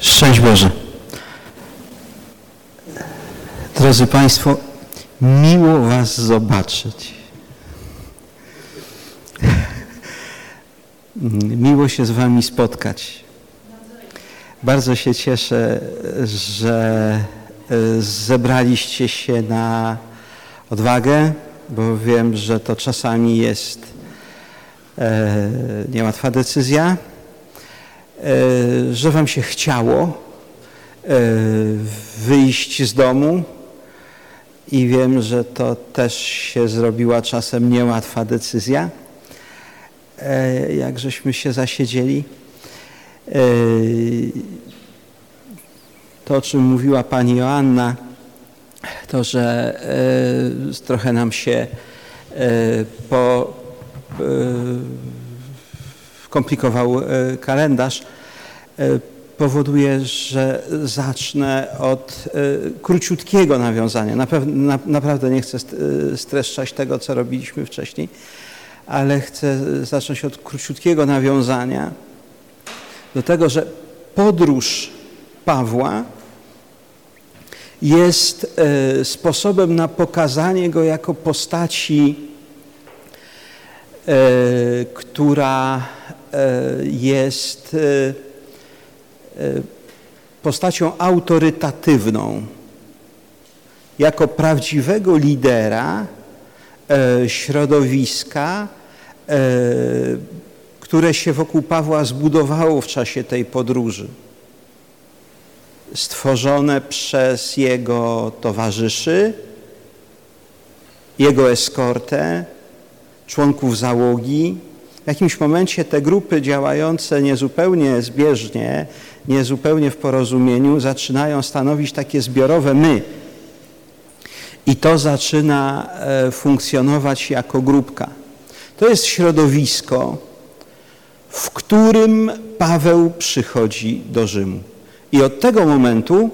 Szczęść Boże. Drodzy Państwo, miło Was zobaczyć. Miło się z Wami spotkać. Bardzo się cieszę, że e, zebraliście się na odwagę, bo wiem, że to czasami jest e, niełatwa decyzja, że Wam się chciało wyjść z domu i wiem, że to też się zrobiła czasem niełatwa decyzja, jak żeśmy się zasiedzieli. To, o czym mówiła Pani Joanna, to, że trochę nam się po, komplikował kalendarz, powoduje, że zacznę od króciutkiego nawiązania. Naprawdę nie chcę streszczać tego, co robiliśmy wcześniej, ale chcę zacząć od króciutkiego nawiązania do tego, że podróż Pawła jest sposobem na pokazanie go jako postaci, która jest postacią autorytatywną, jako prawdziwego lidera środowiska, które się wokół Pawła zbudowało w czasie tej podróży. Stworzone przez jego towarzyszy, jego eskortę, członków załogi. W jakimś momencie te grupy działające niezupełnie zbieżnie, niezupełnie w porozumieniu, zaczynają stanowić takie zbiorowe my. I to zaczyna funkcjonować jako grupka. To jest środowisko, w którym Paweł przychodzi do Rzymu. I od tego momentu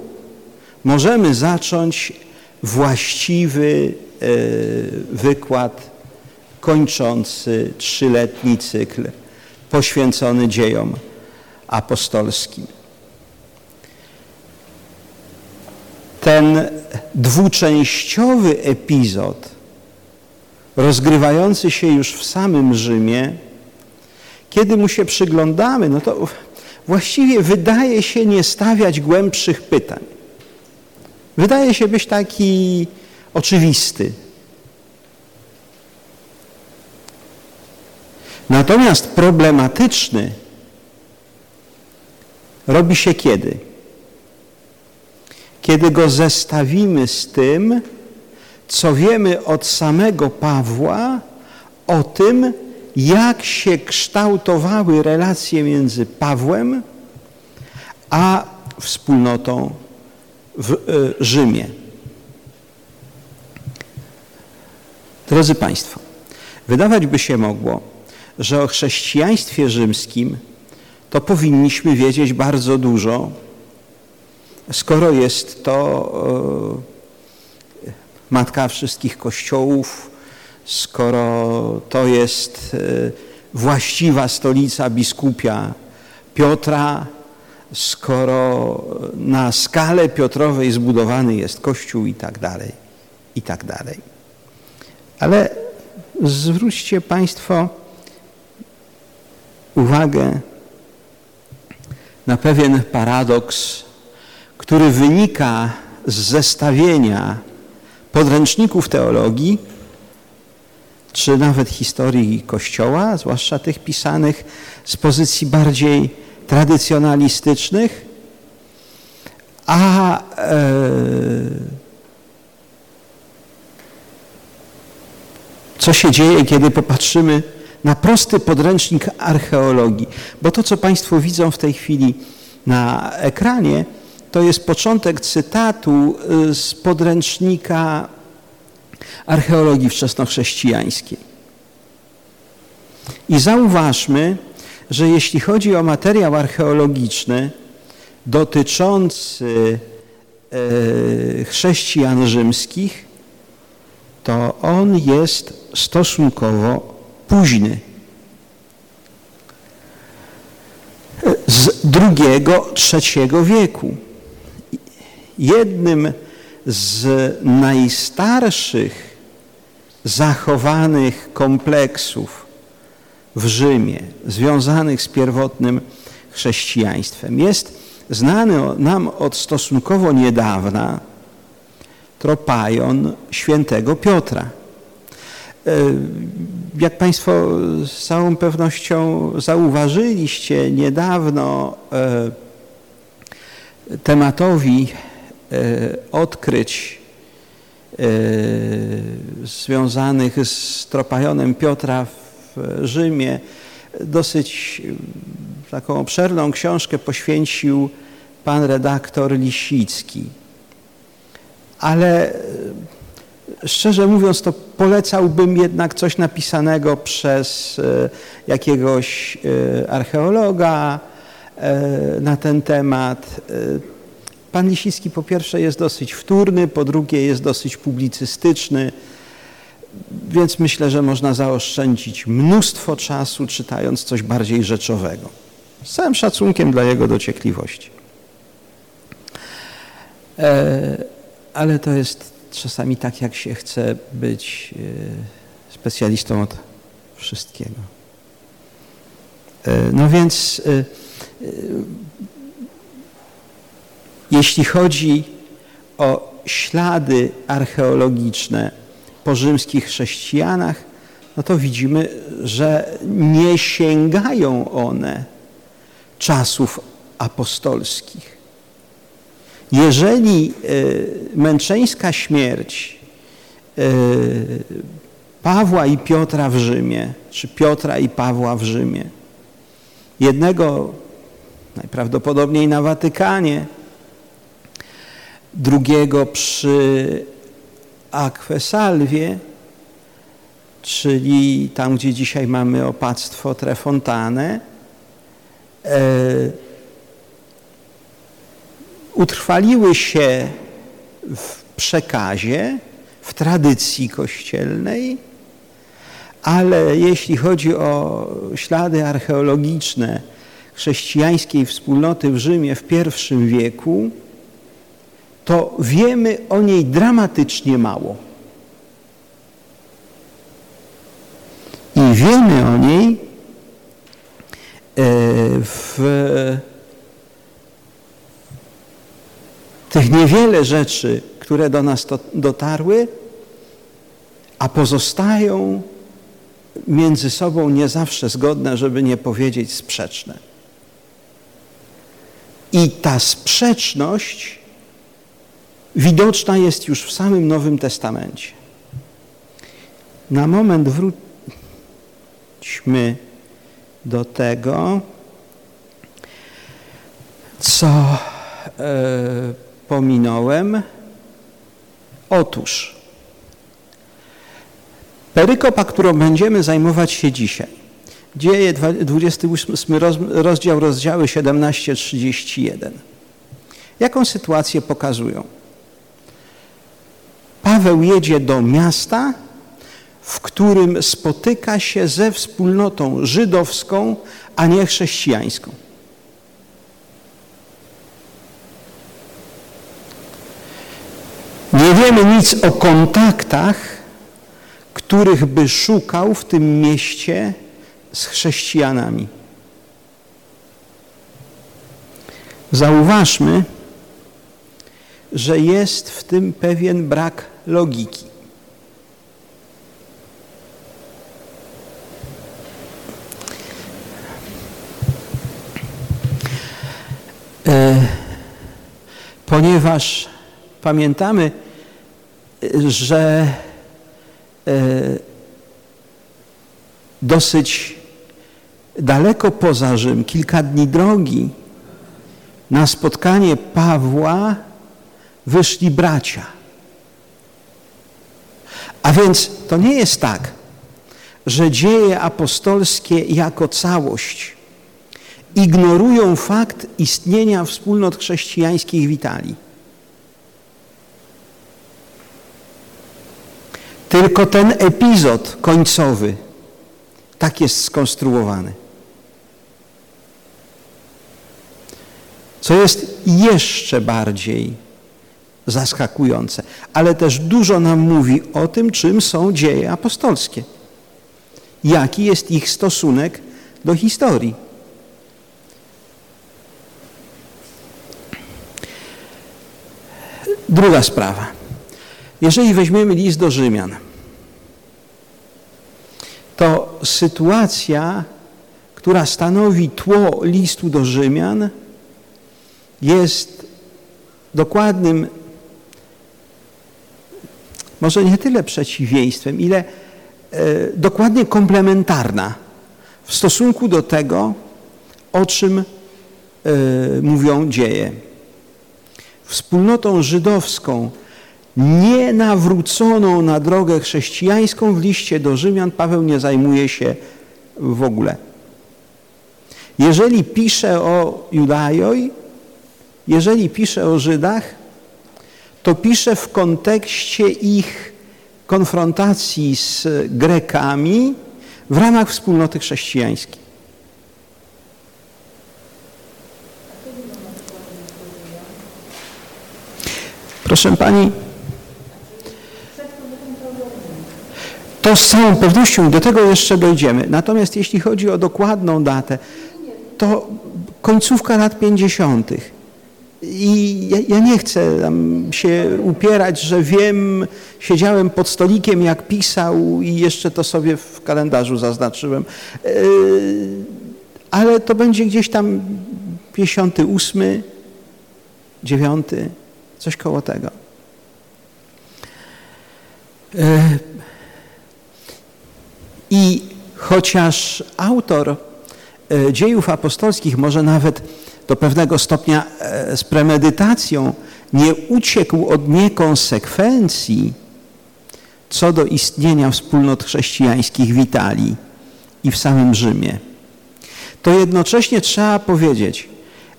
możemy zacząć właściwy wykład kończący trzyletni cykl poświęcony dziejom apostolskim. Ten dwuczęściowy epizod rozgrywający się już w samym Rzymie, kiedy mu się przyglądamy, no to właściwie wydaje się nie stawiać głębszych pytań. Wydaje się być taki oczywisty. Natomiast problematyczny robi się kiedy? Kiedy go zestawimy z tym, co wiemy od samego Pawła o tym, jak się kształtowały relacje między Pawłem a wspólnotą w Rzymie. Drodzy Państwo, wydawać by się mogło, że o chrześcijaństwie rzymskim to powinniśmy wiedzieć bardzo dużo, skoro jest to matka wszystkich kościołów, skoro to jest właściwa stolica biskupia Piotra, skoro na skalę Piotrowej zbudowany jest Kościół i tak dalej, i tak dalej. Ale zwróćcie Państwo uwagę na pewien paradoks, który wynika z zestawienia podręczników teologii, czy nawet historii Kościoła, zwłaszcza tych pisanych z pozycji bardziej tradycjonalistycznych, a e, co się dzieje, kiedy popatrzymy na prosty podręcznik archeologii. Bo to, co Państwo widzą w tej chwili na ekranie, to jest początek cytatu z podręcznika archeologii wczesnochrześcijańskiej. I zauważmy, że jeśli chodzi o materiał archeologiczny dotyczący chrześcijan rzymskich, to on jest stosunkowo późny. Z drugiego, trzeciego wieku. Jednym z najstarszych zachowanych kompleksów w Rzymie, związanych z pierwotnym chrześcijaństwem, jest znany nam od stosunkowo niedawna tropajon świętego Piotra. E, jak Państwo z całą pewnością zauważyliście, niedawno e, tematowi e, odkryć związanych z tropajonem Piotra w Rzymie dosyć taką obszerną książkę poświęcił pan redaktor Lisicki. Ale szczerze mówiąc, to polecałbym jednak coś napisanego przez e, jakiegoś e, archeologa e, na ten temat. Pan Lisicki po pierwsze jest dosyć wtórny, po drugie jest dosyć publicystyczny, więc myślę, że można zaoszczędzić mnóstwo czasu czytając coś bardziej rzeczowego. Z całym szacunkiem dla jego dociekliwości. Ale to jest czasami tak, jak się chce być e, specjalistą od wszystkiego. E, no więc e, jeśli chodzi o ślady archeologiczne po rzymskich chrześcijanach, no to widzimy, że nie sięgają one czasów apostolskich. Jeżeli e, męczeńska śmierć e, Pawła i Piotra w Rzymie, czy Piotra i Pawła w Rzymie, jednego najprawdopodobniej na Watykanie, drugiego przy Akwesalwie, czyli tam, gdzie dzisiaj mamy opactwo Trefontane, e, utrwaliły się w przekazie, w tradycji kościelnej, ale jeśli chodzi o ślady archeologiczne chrześcijańskiej wspólnoty w Rzymie w I wieku, to wiemy o niej dramatycznie mało. I wiemy o niej e, w tych niewiele rzeczy, które do nas dotarły, a pozostają między sobą nie zawsze zgodne, żeby nie powiedzieć sprzeczne. I ta sprzeczność widoczna jest już w samym Nowym Testamencie. Na moment wróćmy do tego, co e, pominąłem. Otóż perykopa, którą będziemy zajmować się dzisiaj, dzieje 28 rozdział, rozdziały 17-31. Jaką sytuację pokazują? Paweł jedzie do miasta, w którym spotyka się ze wspólnotą żydowską, a nie chrześcijańską. Nie wiemy nic o kontaktach, których by szukał w tym mieście z chrześcijanami. Zauważmy, że jest w tym pewien brak logiki. E, ponieważ pamiętamy, że e, dosyć daleko poza Rzym, kilka dni drogi, na spotkanie Pawła wyszli bracia. A więc to nie jest tak, że dzieje apostolskie jako całość ignorują fakt istnienia wspólnot chrześcijańskich w Italii. Tylko ten epizod końcowy tak jest skonstruowany. co jest jeszcze bardziej zaskakujące, ale też dużo nam mówi o tym, czym są dzieje apostolskie. Jaki jest ich stosunek do historii. Druga sprawa. Jeżeli weźmiemy list do Rzymian, to sytuacja, która stanowi tło listu do Rzymian, jest dokładnym, może nie tyle przeciwieństwem, ile e, dokładnie komplementarna w stosunku do tego, o czym e, mówią dzieje. Wspólnotą żydowską, nie nawróconą na drogę chrześcijańską w liście do Rzymian Paweł nie zajmuje się w ogóle. Jeżeli pisze o Judajoj, jeżeli pisze o Żydach, to pisze w kontekście ich konfrontacji z Grekami w ramach wspólnoty chrześcijańskiej. Proszę Pani, to z całą pewnością do tego jeszcze dojdziemy. Natomiast jeśli chodzi o dokładną datę, to końcówka lat 50. I ja, ja, nie chcę się upierać, że wiem, siedziałem pod stolikiem jak pisał i jeszcze to sobie w kalendarzu zaznaczyłem. Yy, ale to będzie gdzieś tam 58, 9, coś koło tego. I chociaż autor yy, dziejów apostolskich może nawet do pewnego stopnia z premedytacją nie uciekł od niekonsekwencji co do istnienia wspólnot chrześcijańskich w Italii i w samym Rzymie. To jednocześnie trzeba powiedzieć,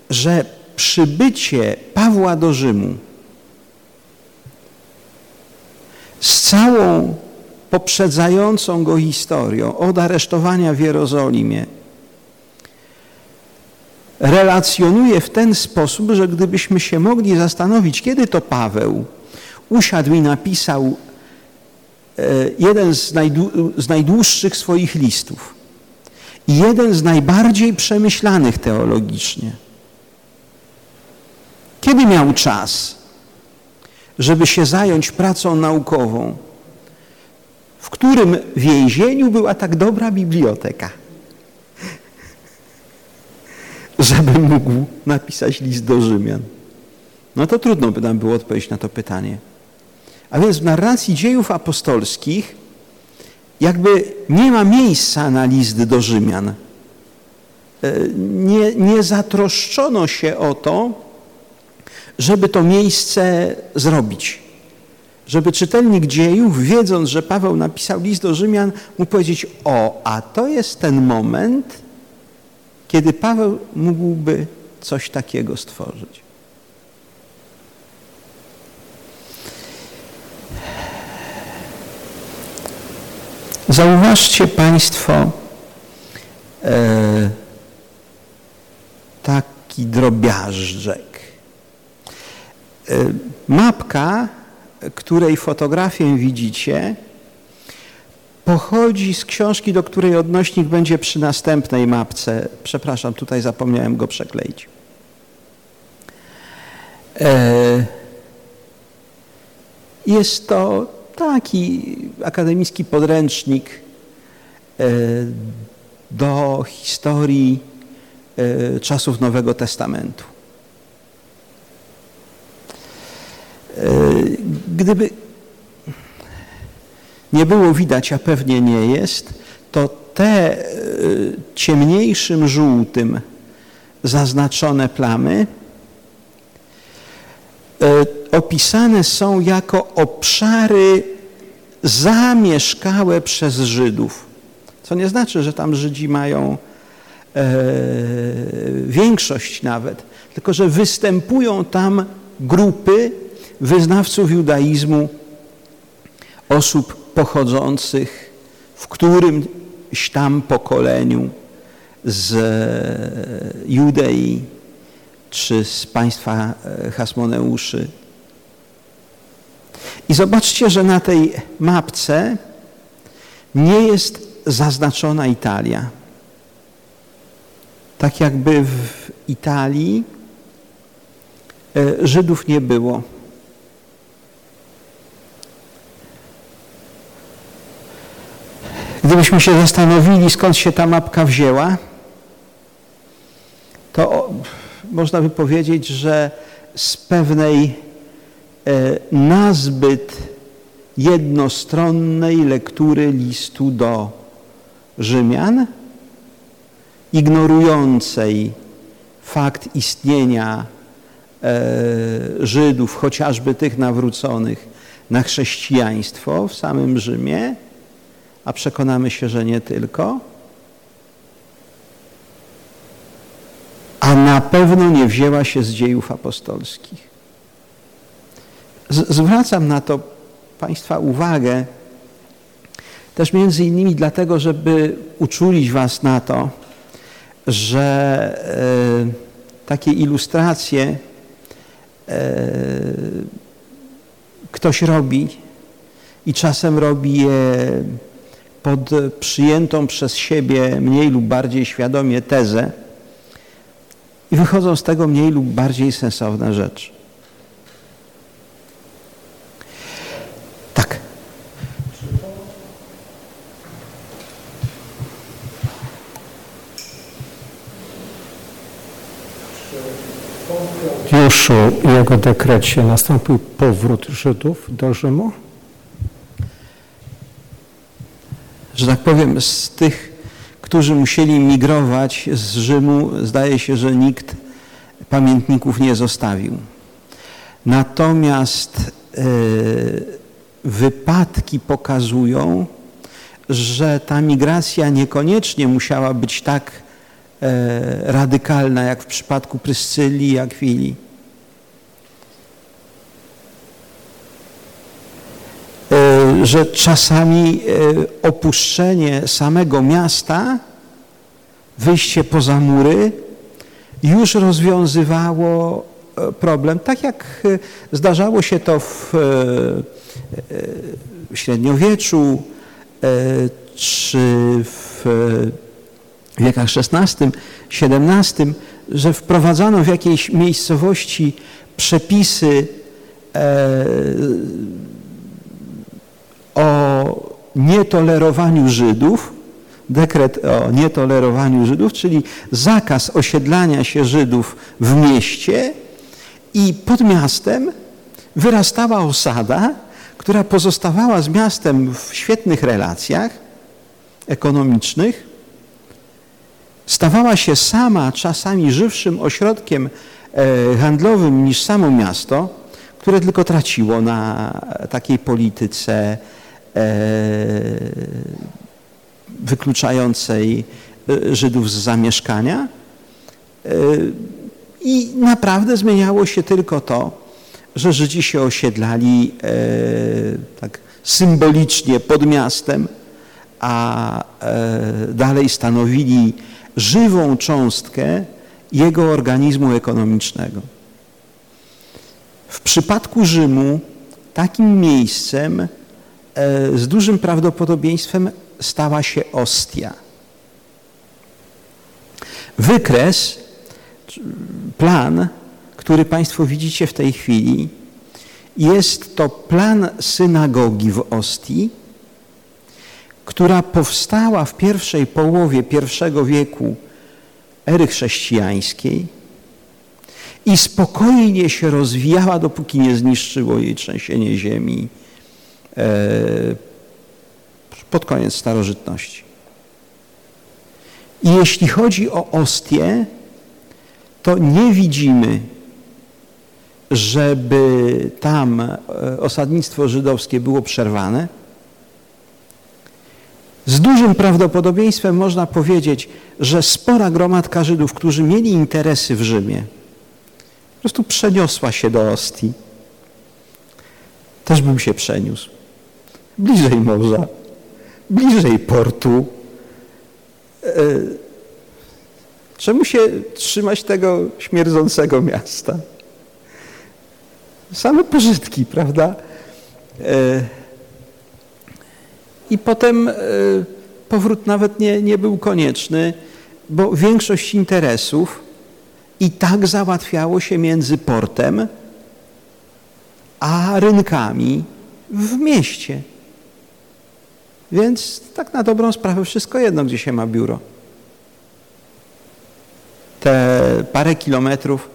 że przybycie Pawła do Rzymu z całą poprzedzającą go historią od aresztowania w Jerozolimie relacjonuje w ten sposób, że gdybyśmy się mogli zastanowić, kiedy to Paweł usiadł i napisał e, jeden z, najdłu z najdłuższych swoich listów i jeden z najbardziej przemyślanych teologicznie. Kiedy miał czas, żeby się zająć pracą naukową, w którym więzieniu była tak dobra biblioteka? żeby mógł napisać list do Rzymian? No to trudno by nam było odpowiedzieć na to pytanie. A więc w narracji dziejów apostolskich jakby nie ma miejsca na list do Rzymian. E, nie, nie zatroszczono się o to, żeby to miejsce zrobić. Żeby czytelnik dziejów, wiedząc, że Paweł napisał list do Rzymian, mógł powiedzieć, o, a to jest ten moment, kiedy Paweł mógłby coś takiego stworzyć. Zauważcie Państwo e, taki drobiażdżek. E, mapka, której fotografię widzicie, pochodzi z książki, do której odnośnik będzie przy następnej mapce. Przepraszam, tutaj zapomniałem go przekleić. E, jest to taki akademicki podręcznik e, do historii e, czasów Nowego Testamentu. Gdyby nie było widać, a pewnie nie jest, to te y, ciemniejszym żółtym zaznaczone plamy y, opisane są jako obszary zamieszkałe przez Żydów. Co nie znaczy, że tam Żydzi mają e, większość nawet, tylko że występują tam grupy wyznawców judaizmu, osób pochodzących w którymś tam pokoleniu z Judei czy z państwa e, Hasmoneuszy. I zobaczcie, że na tej mapce nie jest zaznaczona Italia. Tak jakby w Italii e, Żydów nie było. Gdybyśmy się zastanowili, skąd się ta mapka wzięła, to można by powiedzieć, że z pewnej e, nazbyt jednostronnej lektury listu do Rzymian, ignorującej fakt istnienia e, Żydów, chociażby tych nawróconych na chrześcijaństwo w samym Rzymie, a przekonamy się, że nie tylko, a na pewno nie wzięła się z dziejów apostolskich. Z zwracam na to Państwa uwagę też między innymi dlatego, żeby uczulić Was na to, że e, takie ilustracje e, ktoś robi i czasem robi je pod przyjętą przez siebie mniej lub bardziej świadomie tezę i wychodzą z tego mniej lub bardziej sensowne rzeczy. Tak. Już jego dekrecie nastąpił powrót Żydów do Rzymu? Że tak powiem, z tych, którzy musieli migrować z Rzymu, zdaje się, że nikt pamiętników nie zostawił. Natomiast e, wypadki pokazują, że ta migracja niekoniecznie musiała być tak e, radykalna, jak w przypadku Pryscylii i Akwili. Że czasami e, opuszczenie samego miasta, wyjście poza mury już rozwiązywało e, problem. Tak jak e, zdarzało się to w średniowieczu czy w wiekach XVI, XVII, że wprowadzano w jakiejś miejscowości przepisy o nietolerowaniu Żydów, dekret o nietolerowaniu Żydów, czyli zakaz osiedlania się Żydów w mieście i pod miastem wyrastała osada, która pozostawała z miastem w świetnych relacjach ekonomicznych, stawała się sama czasami żywszym ośrodkiem e, handlowym niż samo miasto, które tylko traciło na takiej polityce wykluczającej e, Żydów z zamieszkania. E, I naprawdę zmieniało się tylko to, że Żydzi się osiedlali tak symbolicznie pod miastem, a dalej stanowili żywą cząstkę jego organizmu ekonomicznego. W przypadku Rzymu takim miejscem E, z dużym prawdopodobieństwem stała się Ostia. Wykres, plan, który Państwo widzicie w tej chwili, jest to plan synagogi w Ostii, która powstała w pierwszej połowie I wieku ery chrześcijańskiej i spokojnie się rozwijała, dopóki nie zniszczyło jej trzęsienie ziemi E, pod koniec starożytności. I jeśli chodzi o Ostię, to nie widzimy, żeby tam e, osadnictwo żydowskie było przerwane. Z dużym prawdopodobieństwem można powiedzieć, że spora gromadka Żydów, którzy mieli interesy w Rzymie, po prostu przeniosła się do Ostii. Też bym się przeniósł bliżej morza, bliżej portu. E, Czemu się trzymać tego śmierdzącego miasta? Same pożytki, prawda? E, I potem e, powrót nawet nie, nie był konieczny, bo większość interesów i tak załatwiało się między portem a rynkami w mieście. Więc tak na dobrą sprawę wszystko jedno, gdzie się ma biuro. Te parę kilometrów,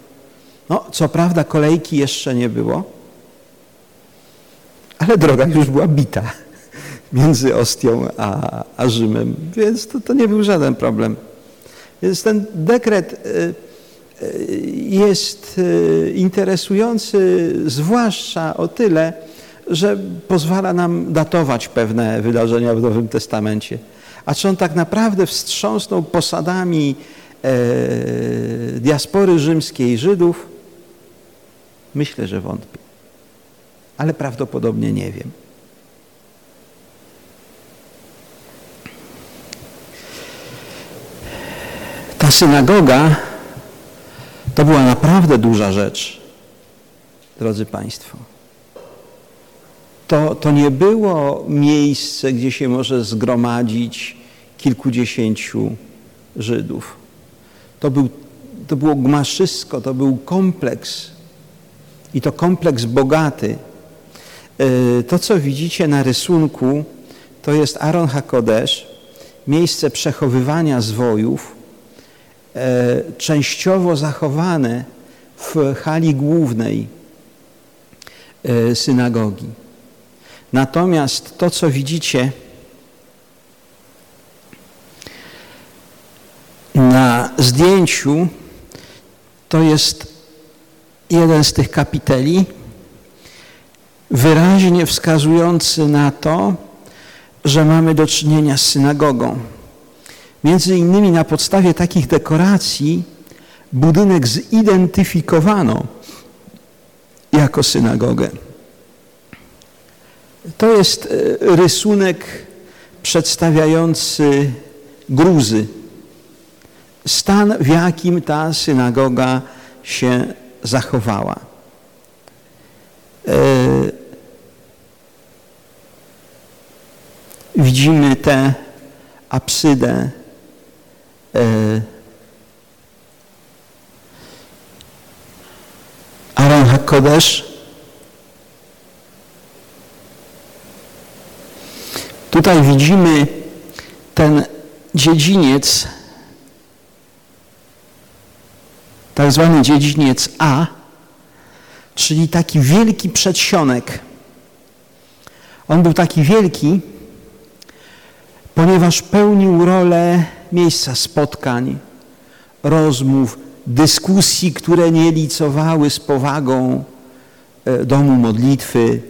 no co prawda kolejki jeszcze nie było, ale droga już była bita między Ostią a, a Rzymem, więc to, to nie był żaden problem. Więc ten dekret y, y, jest y, interesujący zwłaszcza o tyle, że pozwala nam datować pewne wydarzenia w Nowym Testamencie. A czy on tak naprawdę wstrząsnął posadami e, diaspory rzymskiej Żydów? Myślę, że wątpię. Ale prawdopodobnie nie wiem. Ta synagoga to była naprawdę duża rzecz, drodzy Państwo to, to nie było miejsce, gdzie się może zgromadzić kilkudziesięciu Żydów. To, był, to było gmaszysko, to był kompleks i to kompleks bogaty. E, to, co widzicie na rysunku, to jest Aaron HaKodesh, miejsce przechowywania zwojów, e, częściowo zachowane w hali głównej e, synagogi. Natomiast to, co widzicie na zdjęciu, to jest jeden z tych kapiteli, wyraźnie wskazujący na to, że mamy do czynienia z synagogą. Między innymi na podstawie takich dekoracji budynek zidentyfikowano jako synagogę. To jest e, rysunek przedstawiający Gruzy. Stan, w jakim ta synagoga się zachowała. E, widzimy tę absydę e, Aaron Tutaj widzimy ten dziedziniec, tak zwany dziedziniec A, czyli taki wielki przedsionek. On był taki wielki, ponieważ pełnił rolę miejsca spotkań, rozmów, dyskusji, które nie licowały z powagą e, domu modlitwy,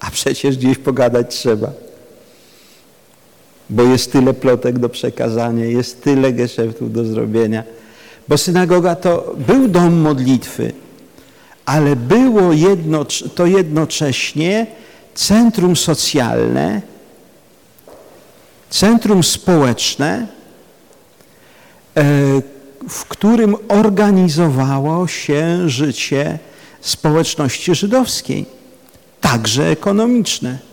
a przecież gdzieś pogadać trzeba bo jest tyle plotek do przekazania, jest tyle geszeftów do zrobienia. Bo synagoga to był dom modlitwy, ale było jedno, to jednocześnie centrum socjalne, centrum społeczne, e, w którym organizowało się życie społeczności żydowskiej, także ekonomiczne.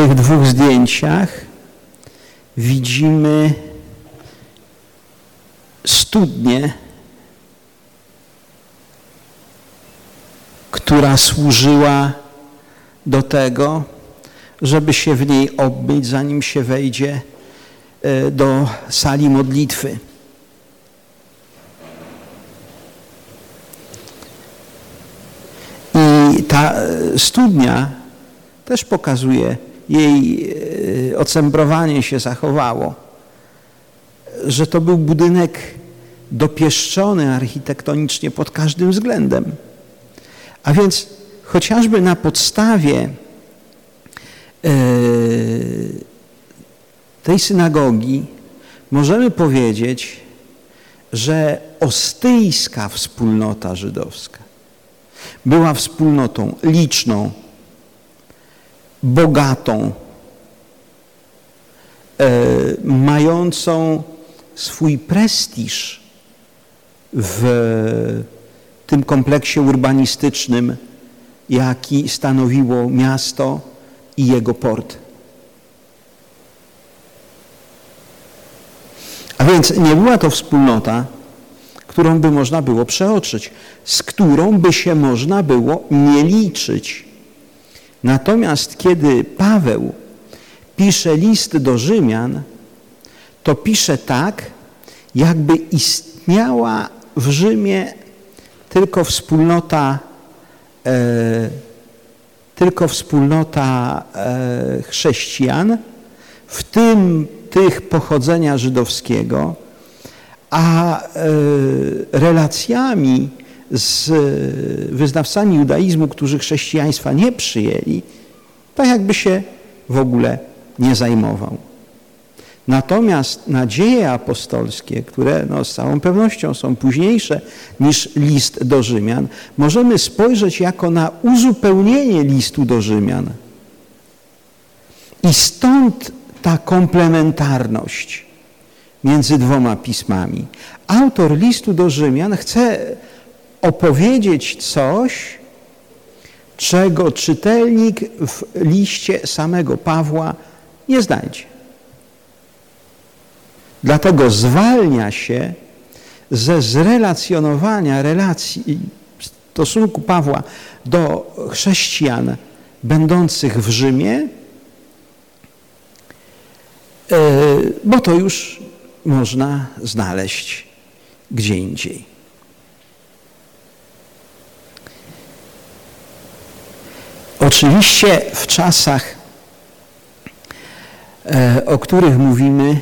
tych dwóch zdjęciach widzimy studnię, która służyła do tego, żeby się w niej obmyć, zanim się wejdzie e, do sali modlitwy. I ta studnia też pokazuje jej e, ocembrowanie się zachowało, że to był budynek dopieszczony architektonicznie pod każdym względem. A więc chociażby na podstawie e, tej synagogi możemy powiedzieć, że ostyjska wspólnota żydowska, była wspólnotą liczną, bogatą, e, mającą swój prestiż w tym kompleksie urbanistycznym, jaki stanowiło miasto i jego port. A więc nie była to wspólnota, którą by można było przeoczyć, z którą by się można było nie liczyć. Natomiast kiedy Paweł pisze list do Rzymian, to pisze tak, jakby istniała w Rzymie tylko wspólnota, e, tylko wspólnota e, chrześcijan, w tym tych pochodzenia żydowskiego, a e, relacjami z wyznawcami judaizmu, którzy chrześcijaństwa nie przyjęli, tak jakby się w ogóle nie zajmował. Natomiast nadzieje apostolskie, które no, z całą pewnością są późniejsze niż list do Rzymian, możemy spojrzeć jako na uzupełnienie listu do Rzymian. I stąd ta komplementarność między dwoma pismami. Autor listu do Rzymian chce opowiedzieć coś, czego czytelnik w liście samego Pawła nie znajdzie. Dlatego zwalnia się ze zrelacjonowania relacji stosunku Pawła do chrześcijan będących w Rzymie, e, bo to już można znaleźć gdzie indziej. Oczywiście w czasach, e, o których mówimy,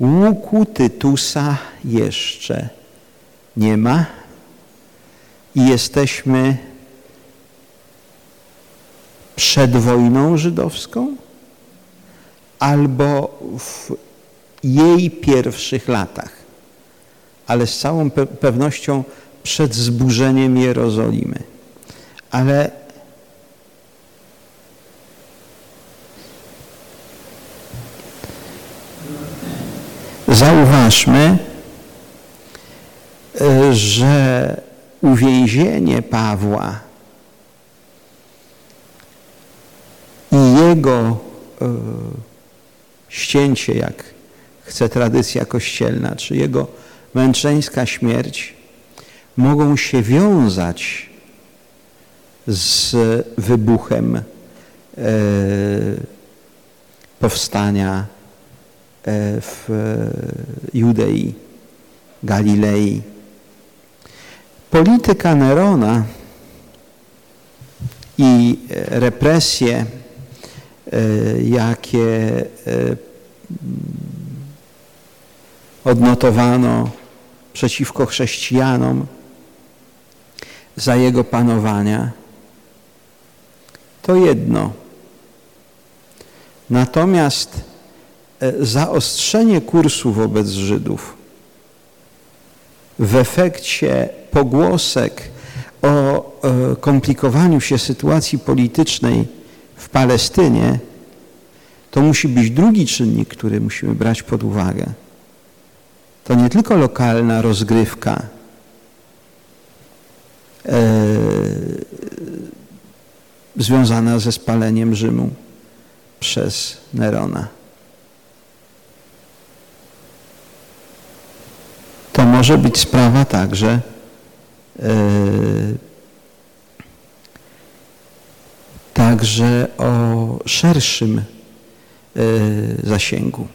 łuku Tytusa jeszcze nie ma i jesteśmy przed wojną żydowską albo w jej pierwszych latach, ale z całą pewnością przed zburzeniem Jerozolimy. Ale zauważmy, e, że uwięzienie Pawła i jego e, ścięcie, jak chce tradycja kościelna, czy jego męczeńska śmierć mogą się wiązać z wybuchem e, powstania w Judei, Galilei. Polityka Nerona i represje, e, jakie e, odnotowano przeciwko chrześcijanom za jego panowania, to jedno. Natomiast E, zaostrzenie kursu wobec Żydów w efekcie pogłosek o e, komplikowaniu się sytuacji politycznej w Palestynie, to musi być drugi czynnik, który musimy brać pod uwagę. To nie tylko lokalna rozgrywka e, związana ze spaleniem Rzymu przez Nerona. To może być sprawa także e, także o szerszym e, zasięgu.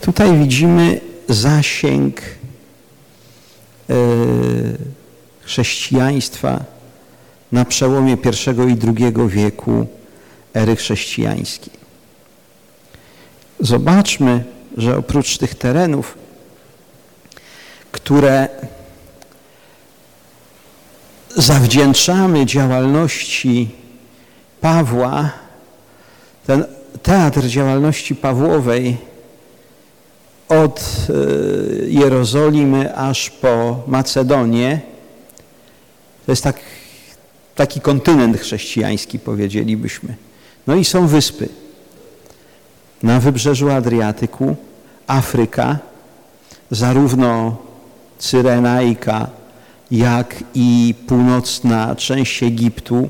Tutaj widzimy zasięg e, chrześcijaństwa na przełomie I i II wieku ery chrześcijańskiej. Zobaczmy, że oprócz tych terenów, które zawdzięczamy działalności Pawła, ten teatr działalności Pawłowej od Jerozolimy aż po Macedonię. To jest tak, taki kontynent chrześcijański, powiedzielibyśmy. No i są wyspy. Na wybrzeżu Adriatyku, Afryka, zarówno Cyrenajka, jak i północna część Egiptu,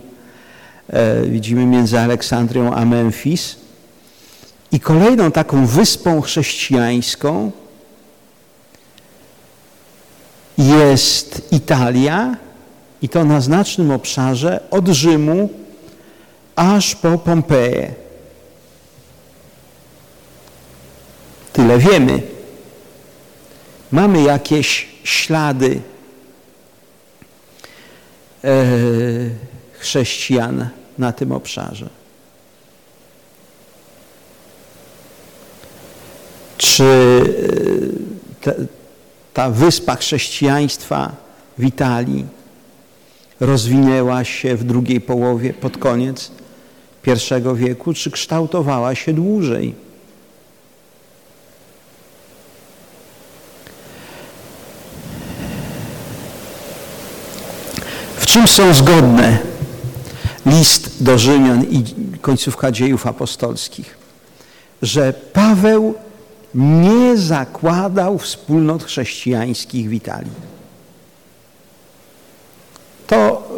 e, widzimy między Aleksandrią a Memfis. I kolejną taką wyspą chrześcijańską jest Italia i to na znacznym obszarze od Rzymu aż po Pompeję. Tyle wiemy. Mamy jakieś ślady e, chrześcijan na tym obszarze. Czy e, te, ta wyspa chrześcijaństwa w Italii rozwinęła się w drugiej połowie, pod koniec I wieku, czy kształtowała się dłużej? W czym są zgodne list do Rzymian i końcówka dziejów apostolskich? Że Paweł nie zakładał wspólnot chrześcijańskich w Italii. To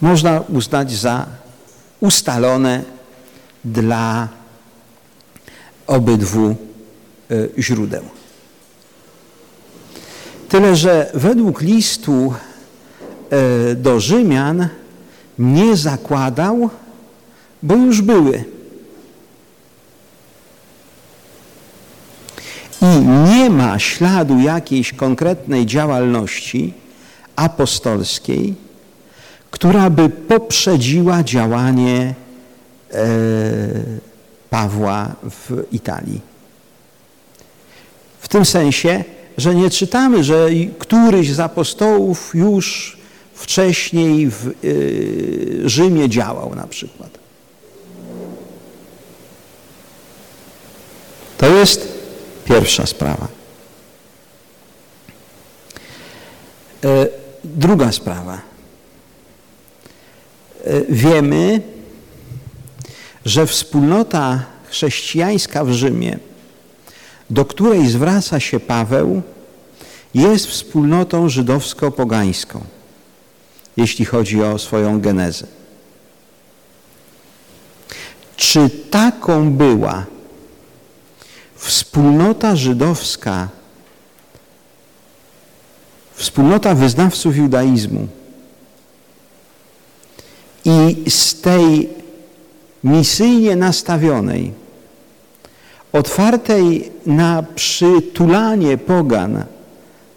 można uznać za ustalone dla obydwu e, źródeł. Tyle, że według listu do Rzymian nie zakładał, bo już były. I nie ma śladu jakiejś konkretnej działalności apostolskiej, która by poprzedziła działanie e, Pawła w Italii. W tym sensie, że nie czytamy, że któryś z apostołów już wcześniej w e, Rzymie działał na przykład. To jest pierwsza sprawa. E, druga sprawa. Wiemy, że wspólnota chrześcijańska w Rzymie, do której zwraca się Paweł, jest wspólnotą żydowsko-pogańską, jeśli chodzi o swoją genezę. Czy taką była wspólnota żydowska, wspólnota wyznawców judaizmu i z tej misyjnie nastawionej, otwartej na przytulanie pogan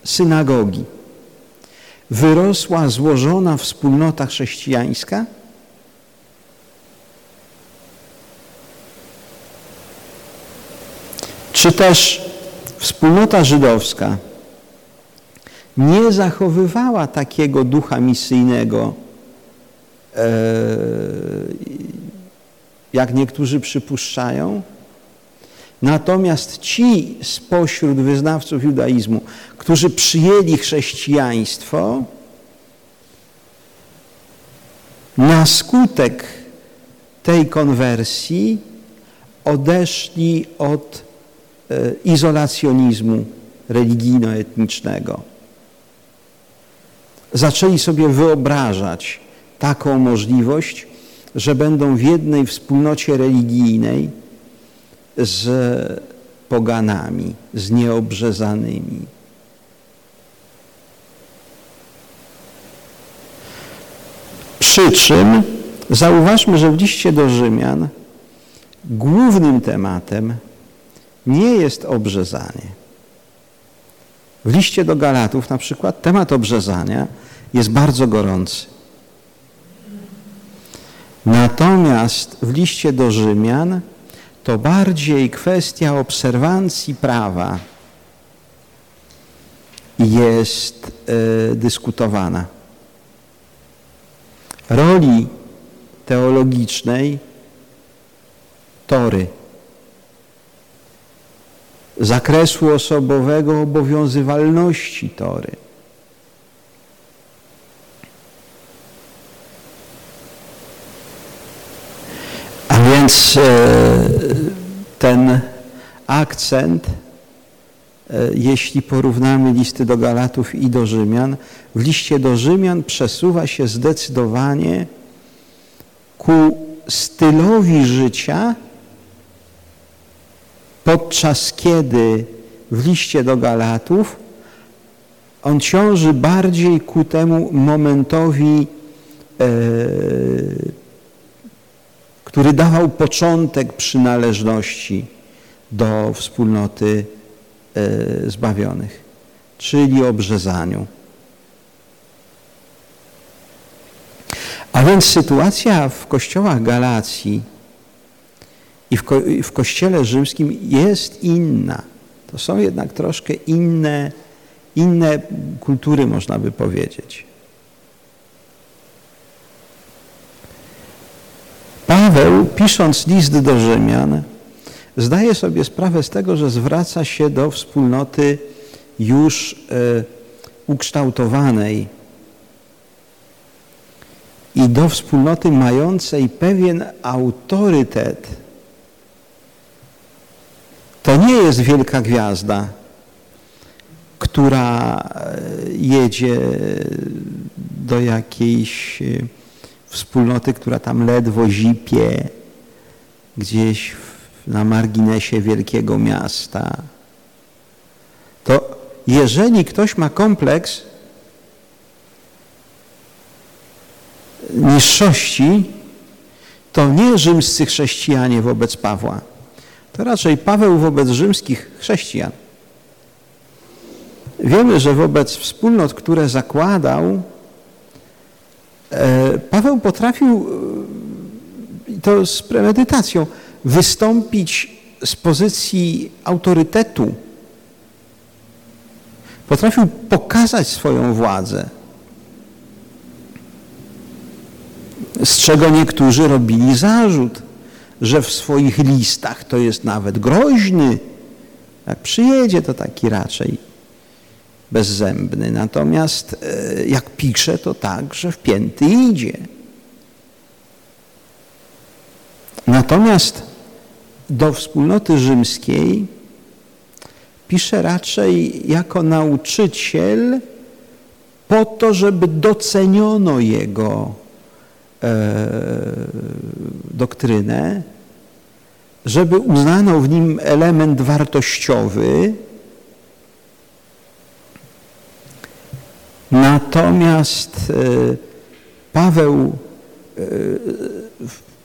synagogi, wyrosła złożona wspólnota chrześcijańska? Czy też wspólnota żydowska nie zachowywała takiego ducha misyjnego, e, jak niektórzy przypuszczają? Natomiast ci spośród wyznawców judaizmu, którzy przyjęli chrześcijaństwo, na skutek tej konwersji odeszli od e, izolacjonizmu religijno-etnicznego. Zaczęli sobie wyobrażać taką możliwość, że będą w jednej wspólnocie religijnej z poganami, z nieobrzezanymi. Przy czym zauważmy, że w liście do Rzymian głównym tematem nie jest obrzezanie. W liście do Galatów na przykład temat obrzezania jest bardzo gorący. Natomiast w liście do Rzymian to bardziej kwestia obserwancji prawa jest y, dyskutowana. Roli teologicznej Tory. zakresu osobowego obowiązywalności Tory. Więc e, ten akcent, e, jeśli porównamy listy do Galatów i do Rzymian, w liście do Rzymian przesuwa się zdecydowanie ku stylowi życia, podczas kiedy w liście do Galatów on ciąży bardziej ku temu momentowi, e, który dawał początek przynależności do wspólnoty e, zbawionych, czyli obrzezaniu. A więc sytuacja w kościołach Galacji i w, ko w kościele rzymskim jest inna. To są jednak troszkę inne, inne kultury, można by powiedzieć. Paweł, pisząc list do Rzymian, zdaje sobie sprawę z tego, że zwraca się do wspólnoty już e, ukształtowanej i do wspólnoty mającej pewien autorytet. To nie jest wielka gwiazda, która e, jedzie do jakiejś e, wspólnoty, która tam ledwo zipie gdzieś na marginesie wielkiego miasta. To jeżeli ktoś ma kompleks niższości, to nie rzymscy chrześcijanie wobec Pawła, to raczej Paweł wobec rzymskich chrześcijan. Wiemy, że wobec wspólnot, które zakładał, Paweł potrafił, e, to z premedytacją, wystąpić z pozycji autorytetu. Potrafił pokazać swoją władzę. z czego niektórzy robili zarzut, że w swoich listach to jest nawet groźny. Jak przyjedzie, to taki raczej bezzębny. Natomiast e, jak pisze, to tak, że wpięty idzie. Natomiast do wspólnoty rzymskiej pisze raczej jako nauczyciel po to, żeby doceniono jego E, doktrynę, żeby uznano w nim element wartościowy, natomiast e, Paweł e,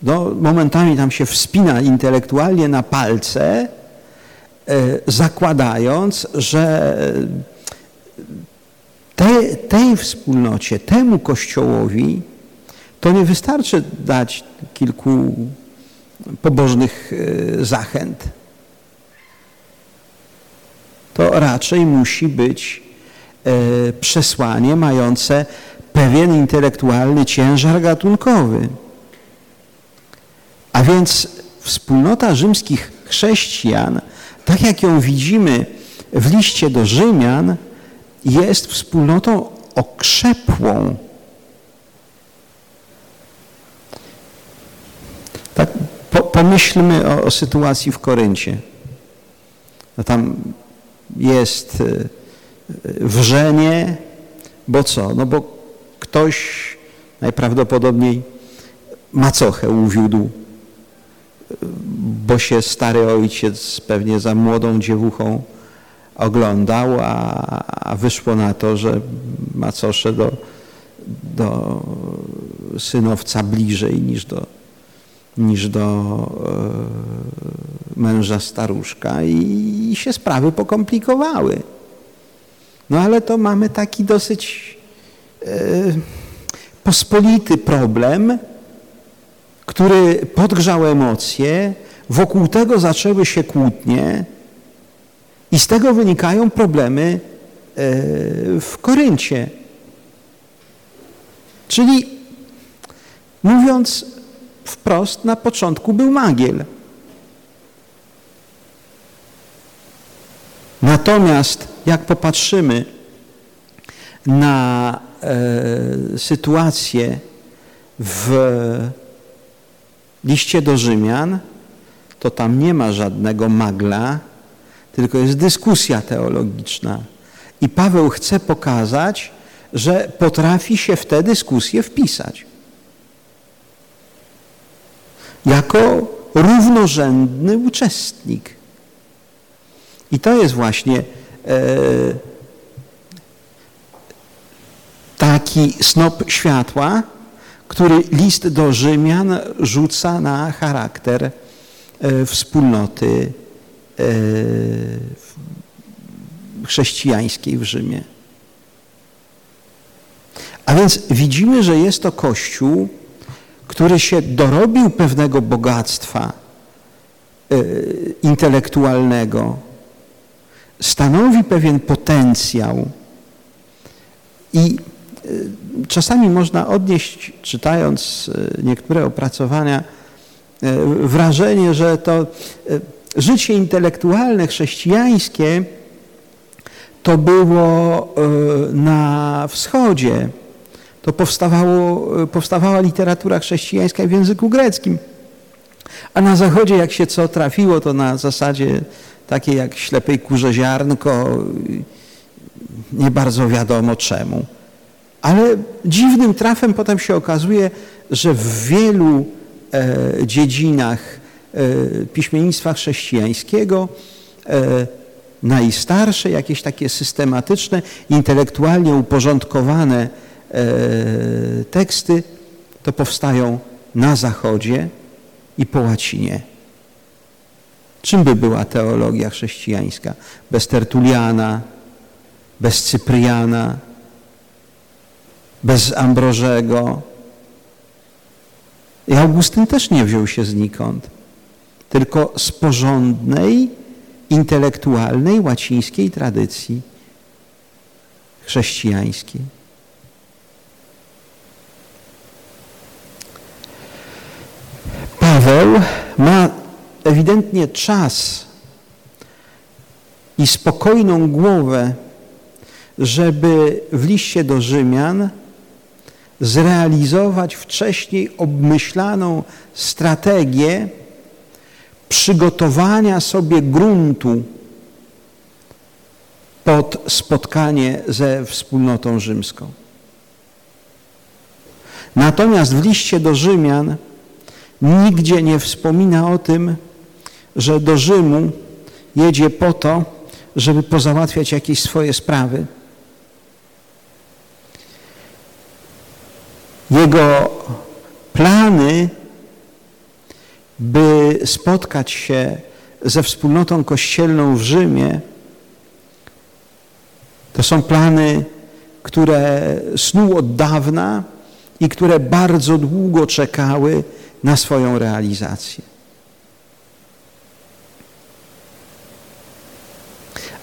no, momentami tam się wspina intelektualnie na palce, zakładając, że te, tej wspólnocie, temu Kościołowi to nie wystarczy dać kilku pobożnych e, zachęt. To raczej musi być e, przesłanie mające pewien intelektualny ciężar gatunkowy. A więc wspólnota rzymskich chrześcijan, tak jak ją widzimy w liście do Rzymian, jest wspólnotą okrzepłą, Tak, po, pomyślmy o, o, sytuacji w Koryncie. No tam jest y, wrzenie, bo co? No bo ktoś najprawdopodobniej macochę uwiódł, bo się stary ojciec pewnie za młodą dziewuchą oglądał, a, a wyszło na to, że macosze do, do synowca bliżej niż do, niż do e, męża staruszka i się sprawy pokomplikowały. No ale to mamy taki dosyć e, pospolity problem, który podgrzał emocje, wokół tego zaczęły się kłótnie i z tego wynikają problemy e, w Koryncie. Czyli mówiąc wprost na początku był magiel. Natomiast jak popatrzymy na e, sytuację w liście do Rzymian, to tam nie ma żadnego magla, tylko jest dyskusja teologiczna. I Paweł chce pokazać, że potrafi się w tę dyskusję wpisać. Jako równorzędny uczestnik. I to jest właśnie e, taki snop światła, który list do Rzymian rzuca na charakter e, wspólnoty e, chrześcijańskiej w Rzymie. A więc widzimy, że jest to Kościół, który się dorobił pewnego bogactwa intelektualnego, stanowi pewien potencjał i czasami można odnieść, czytając niektóre opracowania, wrażenie, że to życie intelektualne chrześcijańskie to było na wschodzie. To powstawało, powstawała literatura chrześcijańska w języku greckim. A na zachodzie jak się co trafiło, to na zasadzie takiej jak ślepej kurze ziarnko, nie bardzo wiadomo czemu. Ale dziwnym trafem potem się okazuje, że w wielu e, dziedzinach e, piśmiennictwa chrześcijańskiego e, najstarsze, jakieś takie systematyczne, intelektualnie uporządkowane e, teksty, to powstają na Zachodzie i po łacinie. Czym by była teologia chrześcijańska? Bez Tertuliana, bez Cypriana, bez Ambrożego. I Augustyn też nie wziął się znikąd, tylko z porządnej, intelektualnej, łacińskiej tradycji chrześcijańskiej. Ma ewidentnie czas i spokojną głowę, żeby w liście do Rzymian zrealizować wcześniej obmyślaną strategię przygotowania sobie gruntu pod spotkanie ze wspólnotą rzymską. Natomiast w liście do Rzymian nigdzie nie wspomina o tym, że do Rzymu jedzie po to, żeby pozałatwiać jakieś swoje sprawy. Jego plany, by spotkać się ze wspólnotą kościelną w Rzymie, to są plany, które snuł od dawna i które bardzo długo czekały na swoją realizację.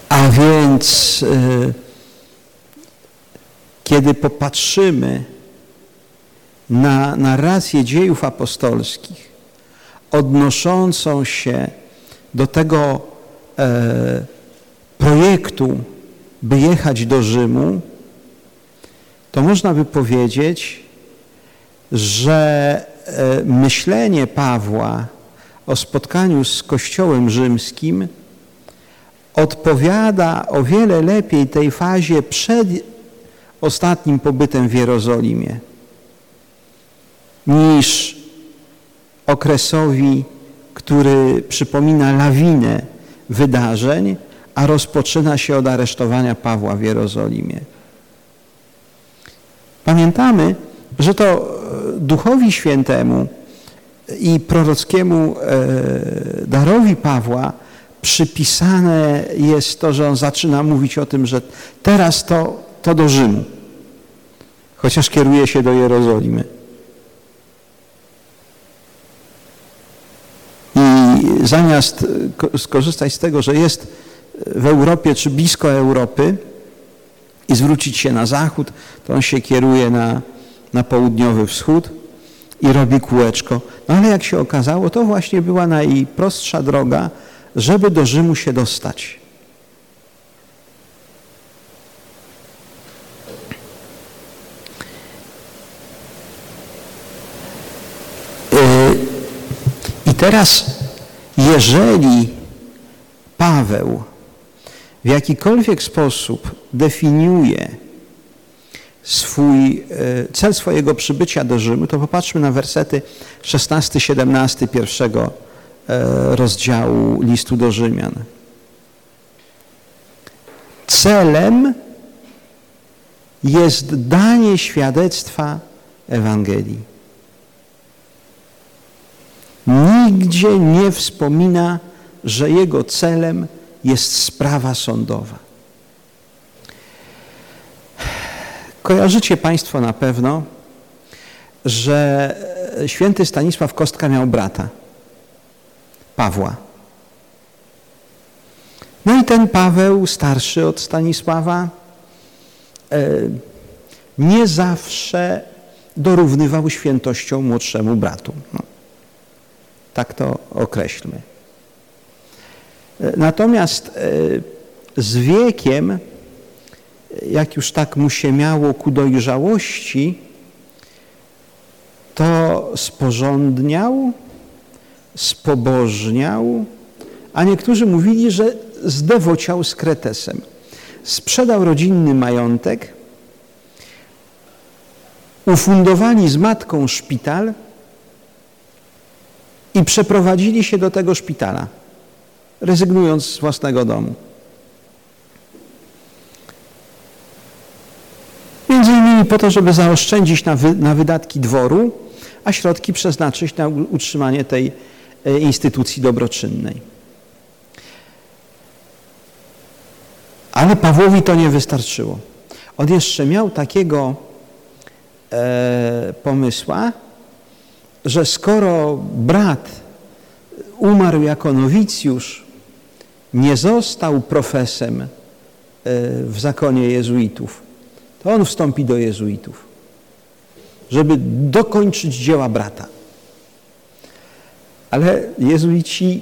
A więc, e, kiedy popatrzymy na narrację dziejów apostolskich odnoszącą się do tego e, projektu, by jechać do Rzymu, to można by powiedzieć, że myślenie Pawła o spotkaniu z Kościołem rzymskim odpowiada o wiele lepiej tej fazie przed ostatnim pobytem w Jerozolimie niż okresowi, który przypomina lawinę wydarzeń, a rozpoczyna się od aresztowania Pawła w Jerozolimie. Pamiętamy, że to e, Duchowi Świętemu i prorockiemu e, darowi Pawła przypisane jest to, że on zaczyna mówić o tym, że teraz to, to do Rzymu, chociaż kieruje się do Jerozolimy. I zamiast skorzystać z tego, że jest w Europie czy blisko Europy i zwrócić się na zachód, to on się kieruje na, na południowy wschód i robi kółeczko. No ale jak się okazało, to właśnie była najprostsza droga, żeby do Rzymu się dostać. Y, I teraz, jeżeli Paweł w jakikolwiek sposób definiuje swój, e, cel swojego przybycia do Rzymu, to popatrzmy na wersety 16-17 pierwszego e, rozdziału listu do Rzymian. Celem jest danie świadectwa Ewangelii. Nigdzie nie wspomina, że jego celem jest sprawa sądowa. Kojarzycie Państwo na pewno, że święty Stanisław Kostka miał brata, Pawła. No i ten Paweł, starszy od Stanisława, e, nie zawsze dorównywał świętością młodszemu bratu. No, tak to określmy. E, natomiast e, z wiekiem, jak już tak mu się miało ku dojrzałości, to sporządniał, spobożniał, a niektórzy mówili, że zdewociał z kretesem. Sprzedał rodzinny majątek, ufundowali z matką szpital i przeprowadzili się do tego szpitala, rezygnując z własnego domu. Między innymi po to, żeby zaoszczędzić na, wy, na wydatki dworu, a środki przeznaczyć na utrzymanie tej e, instytucji dobroczynnej. Ale Pawłowi to nie wystarczyło. On jeszcze miał takiego e, pomysła, że skoro brat umarł jako nowicjusz, nie został profesem e, w zakonie jezuitów, to on wstąpi do jezuitów, żeby dokończyć dzieła brata. Ale jezuici,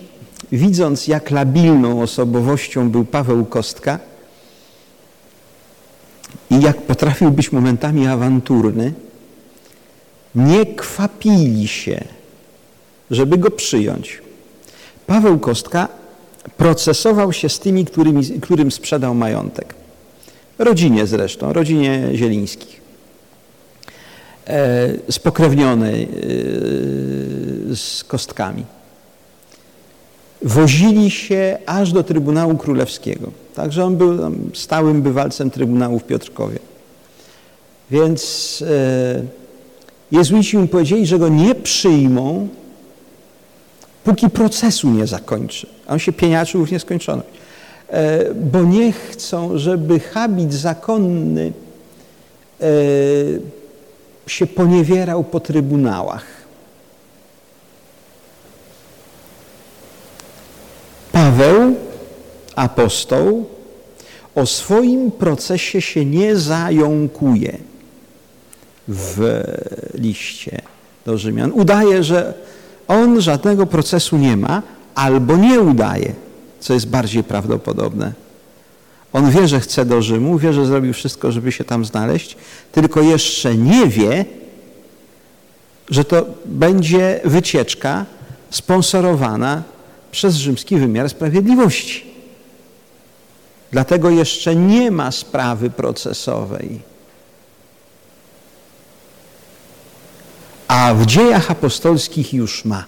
widząc jak labilną osobowością był Paweł Kostka i jak potrafił być momentami awanturny, nie kwapili się, żeby go przyjąć. Paweł Kostka procesował się z tymi, którymi, którym sprzedał majątek. Rodzinie zresztą, rodzinie Zielińskich. E, spokrewnionej e, z kostkami. Wozili się aż do Trybunału Królewskiego. Także on był stałym bywalcem Trybunału w Piotrkowie. Więc e, jezuici mu powiedzieli, że go nie przyjmą, póki procesu nie zakończy. A on się pieniaczył w nieskończoność. E, bo nie chcą, żeby habit zakonny e, się poniewierał po trybunałach. Paweł, apostoł, o swoim procesie się nie zająkuje w liście do Rzymian. Udaje, że on żadnego procesu nie ma, albo nie udaje co jest bardziej prawdopodobne. On wie, że chce do Rzymu, wie, że zrobił wszystko, żeby się tam znaleźć, tylko jeszcze nie wie, że to będzie wycieczka sponsorowana przez rzymski wymiar sprawiedliwości. Dlatego jeszcze nie ma sprawy procesowej. A w dziejach apostolskich już ma.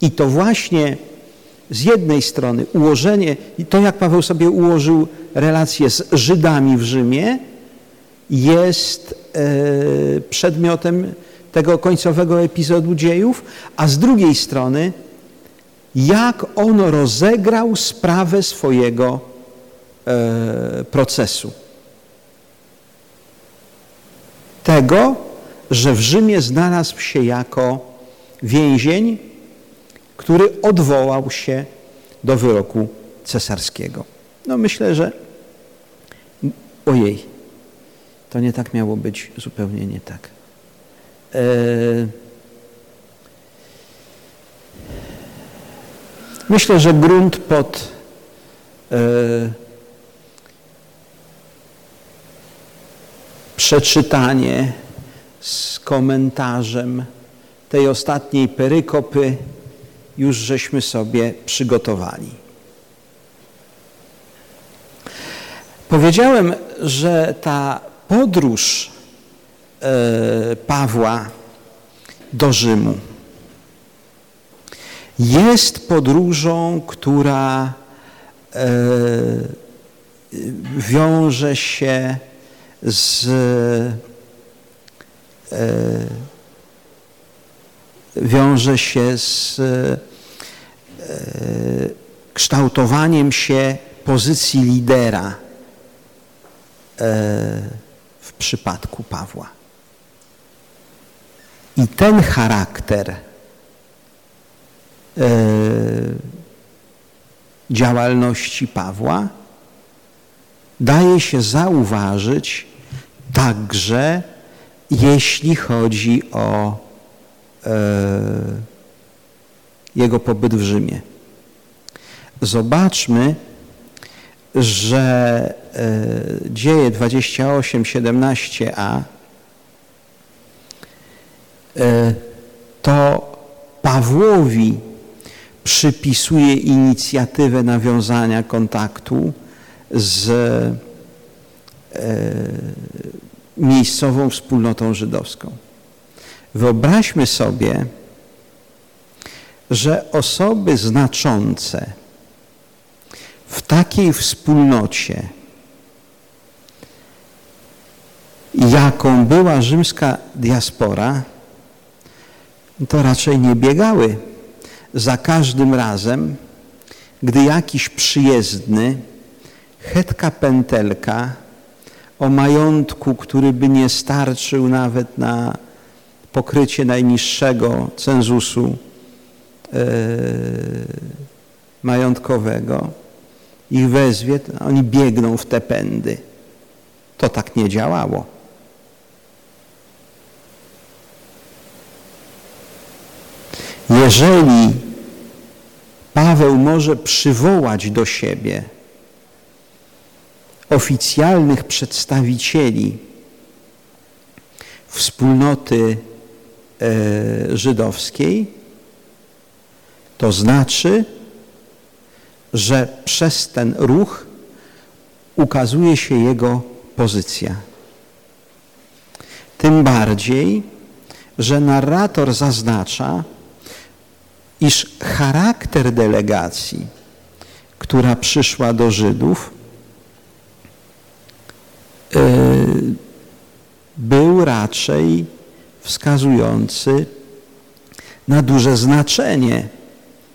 I to właśnie z jednej strony ułożenie, to jak Paweł sobie ułożył relacje z Żydami w Rzymie, jest e, przedmiotem tego końcowego epizodu dziejów, a z drugiej strony, jak on rozegrał sprawę swojego e, procesu. Tego, że w Rzymie znalazł się jako więzień, który odwołał się do wyroku cesarskiego. No myślę, że ojej, to nie tak miało być, zupełnie nie tak. E... Myślę, że grunt pod e... przeczytanie z komentarzem tej ostatniej perykopy już żeśmy sobie przygotowali. Powiedziałem, że ta podróż e, Pawła do Rzymu jest podróżą, która e, wiąże się z e, wiąże się z kształtowaniem się pozycji lidera w przypadku Pawła. I ten charakter działalności Pawła daje się zauważyć także jeśli chodzi o jego pobyt w Rzymie. Zobaczmy, że dzieje 28, 17a to Pawłowi przypisuje inicjatywę nawiązania kontaktu z miejscową wspólnotą żydowską. Wyobraźmy sobie, że osoby znaczące w takiej wspólnocie, jaką była rzymska diaspora, to raczej nie biegały za każdym razem, gdy jakiś przyjezdny, chetka pętelka o majątku, który by nie starczył nawet na pokrycie najniższego cenzusu majątkowego, ich wezwie, oni biegną w te pędy. To tak nie działało. Jeżeli Paweł może przywołać do siebie oficjalnych przedstawicieli wspólnoty e, żydowskiej, to znaczy, że przez ten ruch ukazuje się jego pozycja. Tym bardziej, że narrator zaznacza, iż charakter delegacji, która przyszła do Żydów, e, był raczej wskazujący na duże znaczenie,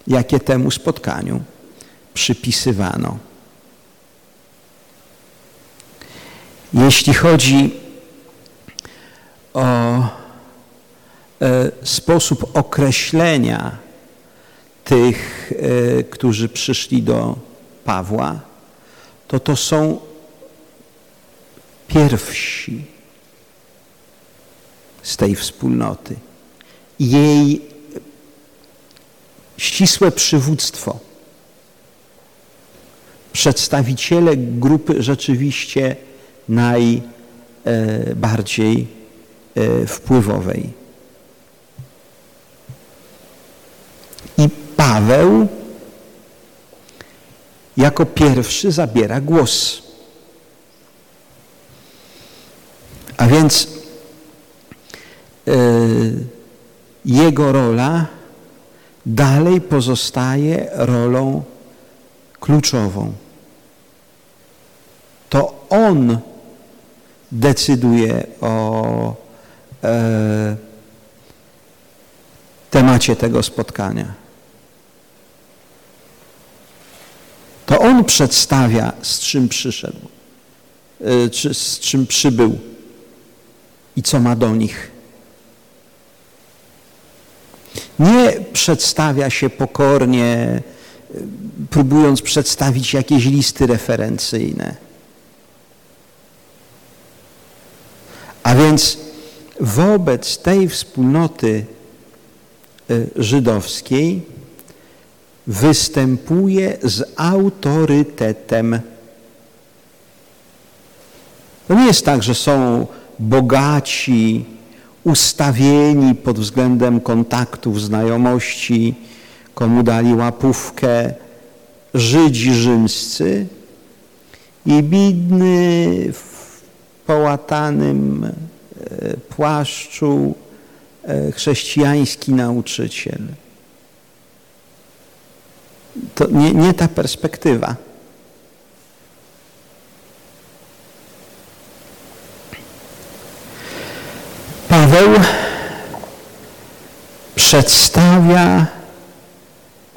jakie temu spotkaniu przypisywano. Jeśli chodzi o e, sposób określenia tych, e, którzy przyszli do Pawła, to to są pierwsi z tej wspólnoty. Jej ścisłe przywództwo. Przedstawiciele grupy rzeczywiście najbardziej e, wpływowej. I Paweł jako pierwszy zabiera głos. A więc yy, jego rola dalej pozostaje rolą kluczową. To on decyduje o e, temacie tego spotkania. To on przedstawia, z czym przyszedł, e, czy z czym przybył i co ma do nich. Nie przedstawia się pokornie, próbując przedstawić jakieś listy referencyjne. A więc wobec tej wspólnoty y, żydowskiej występuje z autorytetem. To nie jest tak, że są bogaci, ustawieni pod względem kontaktów, znajomości, komu dali łapówkę Żydzi rzymscy i bidny w połatanym e, płaszczu e, chrześcijański nauczyciel. To nie, nie ta perspektywa. Paweł przedstawia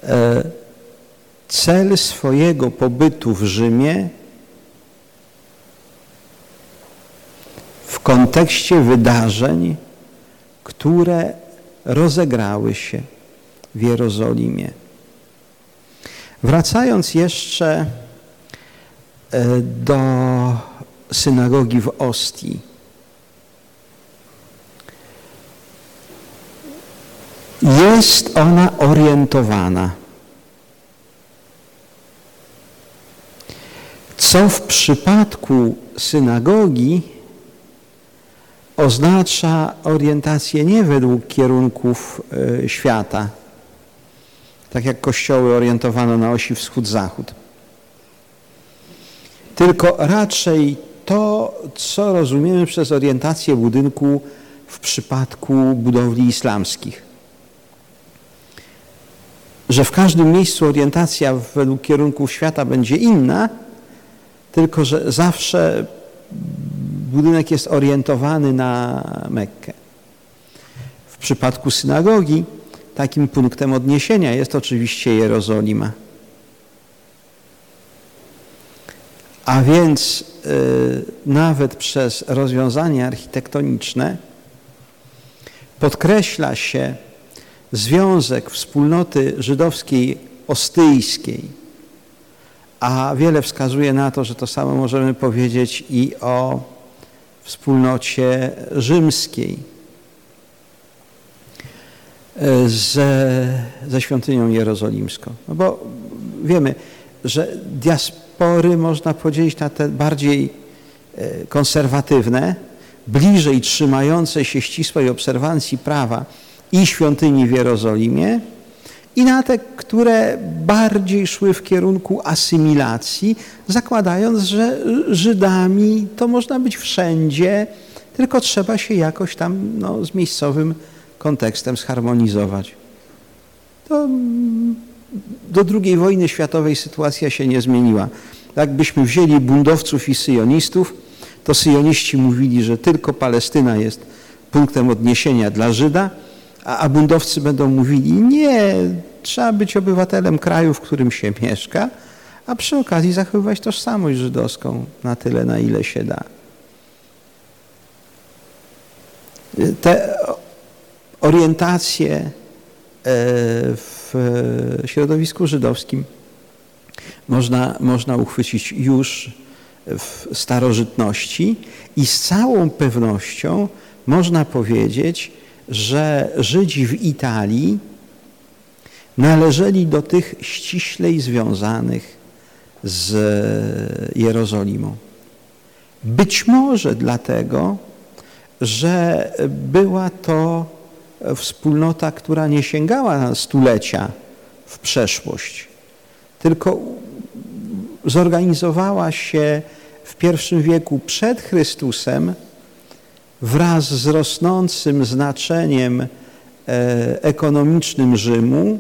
e, cel swojego pobytu w Rzymie w kontekście wydarzeń, które rozegrały się w Jerozolimie. Wracając jeszcze e, do synagogi w Ostii. Jest ona orientowana. Co w przypadku synagogi oznacza orientację nie według kierunków e, świata, tak jak kościoły orientowano na osi wschód-zachód, tylko raczej to, co rozumiemy przez orientację budynku w przypadku budowli islamskich. Że w każdym miejscu orientacja według kierunków świata będzie inna, tylko że zawsze budynek jest orientowany na Mekkę. W przypadku synagogi takim punktem odniesienia jest oczywiście Jerozolima. A więc y, nawet przez rozwiązanie architektoniczne podkreśla się związek wspólnoty żydowskiej ostyjskiej, a wiele wskazuje na to, że to samo możemy powiedzieć i o wspólnocie rzymskiej ze, ze świątynią jerozolimską. No bo wiemy, że diaspory można podzielić na te bardziej e, konserwatywne, bliżej trzymające się ścisłej obserwancji prawa i świątyni w Jerozolimie i na te, które bardziej szły w kierunku asymilacji, zakładając, że Żydami to można być wszędzie, tylko trzeba się jakoś tam no, z miejscowym kontekstem zharmonizować. To mm, do II wojny światowej sytuacja się nie zmieniła. Jakbyśmy wzięli buntowców i syjonistów, to syjoniści mówili, że tylko Palestyna jest punktem odniesienia dla Żyda, a abundowcy będą mówili, nie, trzeba być obywatelem kraju, w którym się mieszka, a przy okazji zachowywać tożsamość żydowską na tyle, na ile się da. Te orientacje e, w środowisku żydowskim można, można uchwycić już w starożytności i z całą pewnością można powiedzieć, że Żydzi w Italii należeli do tych ściślej związanych z Jerozolimą. Być może dlatego, że była to wspólnota, która nie sięgała stulecia w przeszłość, tylko zorganizowała się w I wieku przed Chrystusem wraz z rosnącym znaczeniem e, ekonomicznym Rzymu,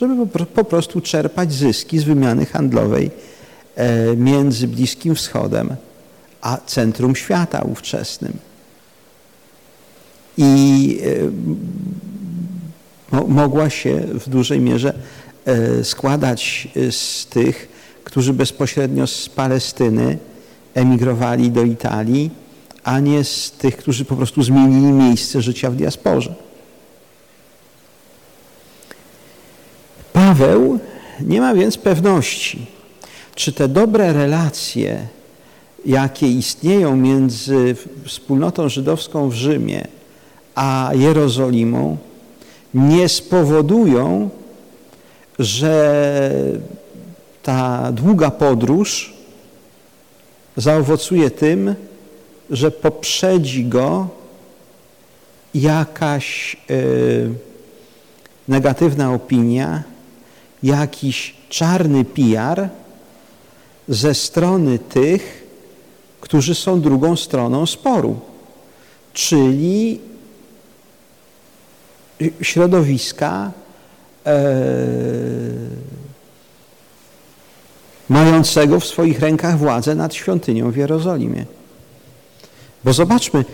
żeby po prostu czerpać zyski z wymiany handlowej e, między Bliskim Wschodem a centrum świata ówczesnym. I e, mogła się w dużej mierze składać z tych, którzy bezpośrednio z Palestyny emigrowali do Italii, a nie z tych, którzy po prostu zmienili miejsce życia w diasporze. Paweł nie ma więc pewności, czy te dobre relacje, jakie istnieją między wspólnotą żydowską w Rzymie a Jerozolimą, nie spowodują, że ta długa podróż zaowocuje tym, że poprzedzi go jakaś y, negatywna opinia jakiś czarny PR ze strony tych, którzy są drugą stroną sporu, czyli środowiska e, mającego w swoich rękach władzę nad świątynią w Jerozolimie. Bo zobaczmy,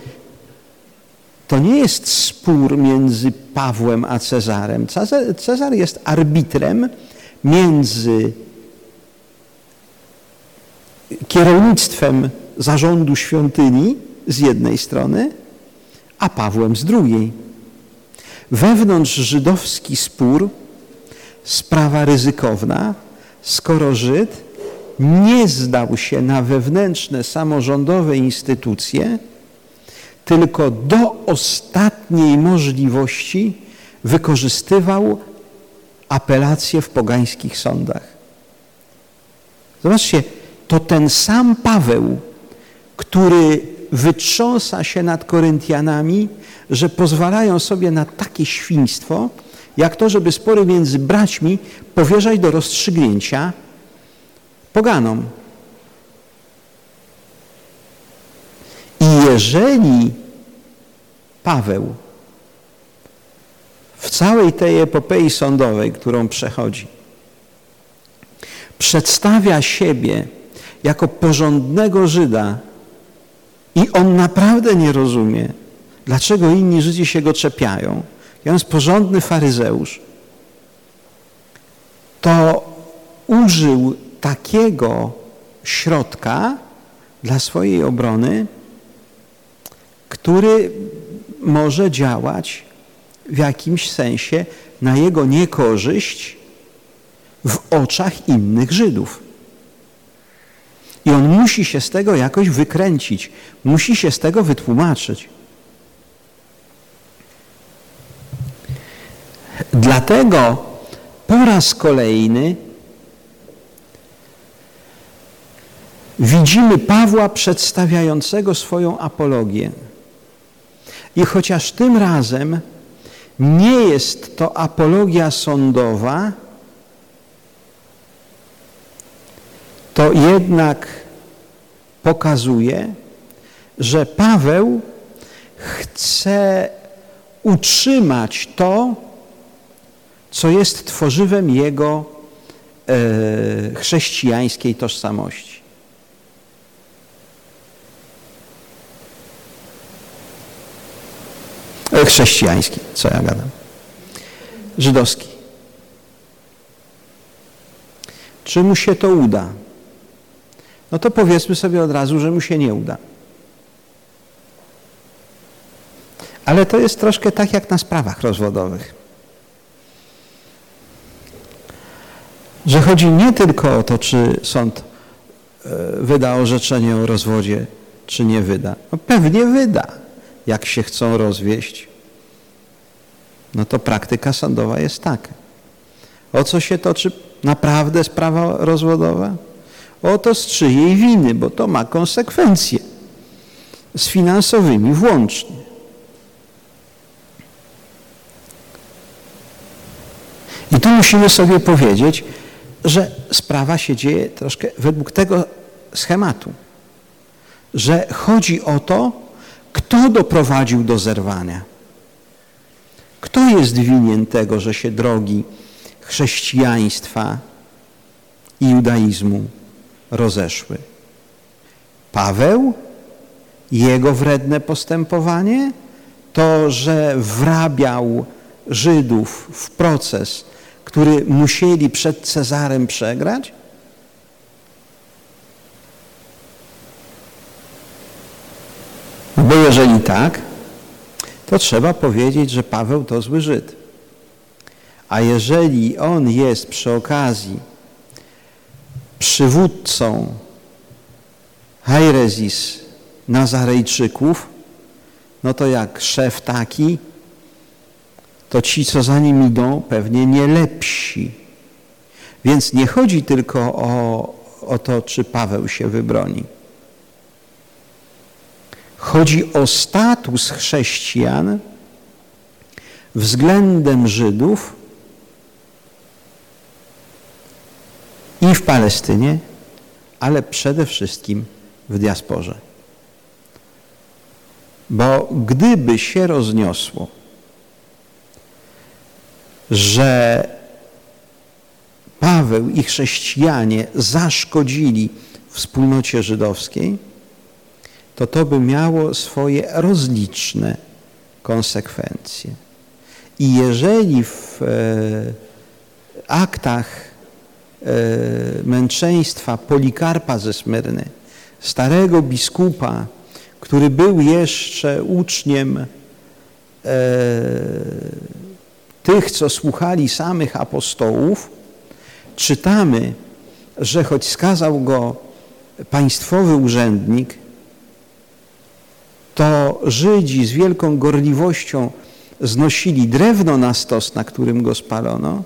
to nie jest spór między Pawłem a Cezarem. Cezar, jest arbitrem między kierownictwem zarządu świątyni z jednej strony, a Pawłem z drugiej. Wewnątrz żydowski spór, sprawa ryzykowna, skoro Żyd nie zdał się na wewnętrzne samorządowe instytucje, tylko do ostatniej możliwości wykorzystywał apelacje w pogańskich sądach. Zobaczcie, to ten sam Paweł, który wytrząsa się nad Koryntianami, że pozwalają sobie na takie świństwo, jak to, żeby spory między braćmi powierzać do rozstrzygnięcia poganom. I jeżeli Paweł w całej tej epopei sądowej, którą przechodzi, przedstawia siebie jako porządnego Żyda i on naprawdę nie rozumie, dlaczego inni Żydzi się go czepiają, i on jest porządny faryzeusz, to użył takiego środka dla swojej obrony, który może działać w jakimś sensie na jego niekorzyść w oczach innych Żydów. I on musi się z tego jakoś wykręcić, musi się z tego wytłumaczyć. Dlatego po raz kolejny widzimy Pawła przedstawiającego swoją apologię. I chociaż tym razem nie jest to apologia sądowa, to jednak pokazuje, że Paweł chce utrzymać to, co jest tworzywem jego e, chrześcijańskiej tożsamości. Chrześcijański, co ja gadam. Żydowski. Czy mu się to uda? No to powiedzmy sobie od razu, że mu się nie uda. Ale to jest troszkę tak jak na sprawach rozwodowych. Że chodzi nie tylko o to, czy sąd e, wyda orzeczenie o rozwodzie, czy nie wyda. No pewnie wyda, jak się chcą rozwieść. No to praktyka sądowa jest taka. O co się toczy naprawdę sprawa rozwodowa? O to z czyjej winy, bo to ma konsekwencje z finansowymi włącznie. I tu musimy sobie powiedzieć, że sprawa się dzieje troszkę według tego schematu, że chodzi o to, kto doprowadził do zerwania. Kto jest winien tego, że się drogi chrześcijaństwa i judaizmu rozeszły? Paweł? Jego wredne postępowanie? To, że wrabiał Żydów w proces który musieli przed Cezarem przegrać? Bo jeżeli tak, to trzeba powiedzieć, że Paweł to zły Żyd. A jeżeli on jest przy okazji przywódcą Hajrezis Nazarejczyków, no to jak szef taki to ci, co za nim idą, pewnie nie lepsi. Więc nie chodzi tylko o, o to, czy Paweł się wybroni. Chodzi o status chrześcijan względem Żydów i w Palestynie, ale przede wszystkim w diasporze. Bo gdyby się rozniosło, że Paweł i chrześcijanie zaszkodzili wspólnocie żydowskiej, to to by miało swoje rozliczne konsekwencje. I jeżeli w e, aktach e, męczeństwa Polikarpa ze Smyrny, starego biskupa, który był jeszcze uczniem e, tych, co słuchali samych apostołów, czytamy, że choć skazał go państwowy urzędnik, to Żydzi z wielką gorliwością znosili drewno na stos, na którym go spalono,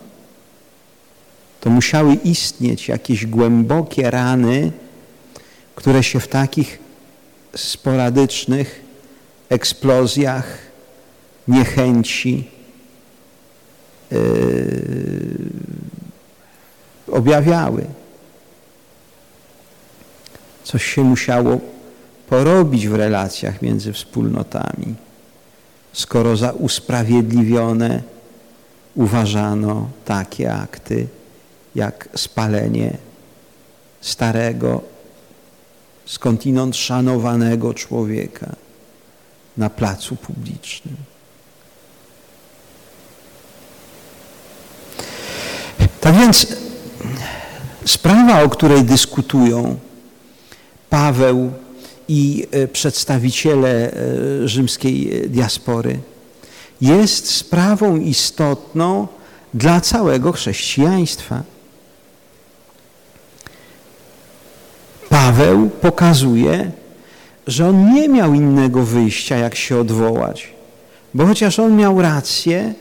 to musiały istnieć jakieś głębokie rany, które się w takich sporadycznych eksplozjach, niechęci yy, objawiały. Coś się musiało porobić w relacjach między wspólnotami, skoro za usprawiedliwione uważano takie akty jak spalenie starego, skądinąd szanowanego człowieka na placu publicznym. Tak więc sprawa, o której dyskutują Paweł i e, przedstawiciele e, rzymskiej diaspory, jest sprawą istotną dla całego chrześcijaństwa. Paweł pokazuje, że on nie miał innego wyjścia, jak się odwołać. Bo chociaż on miał rację,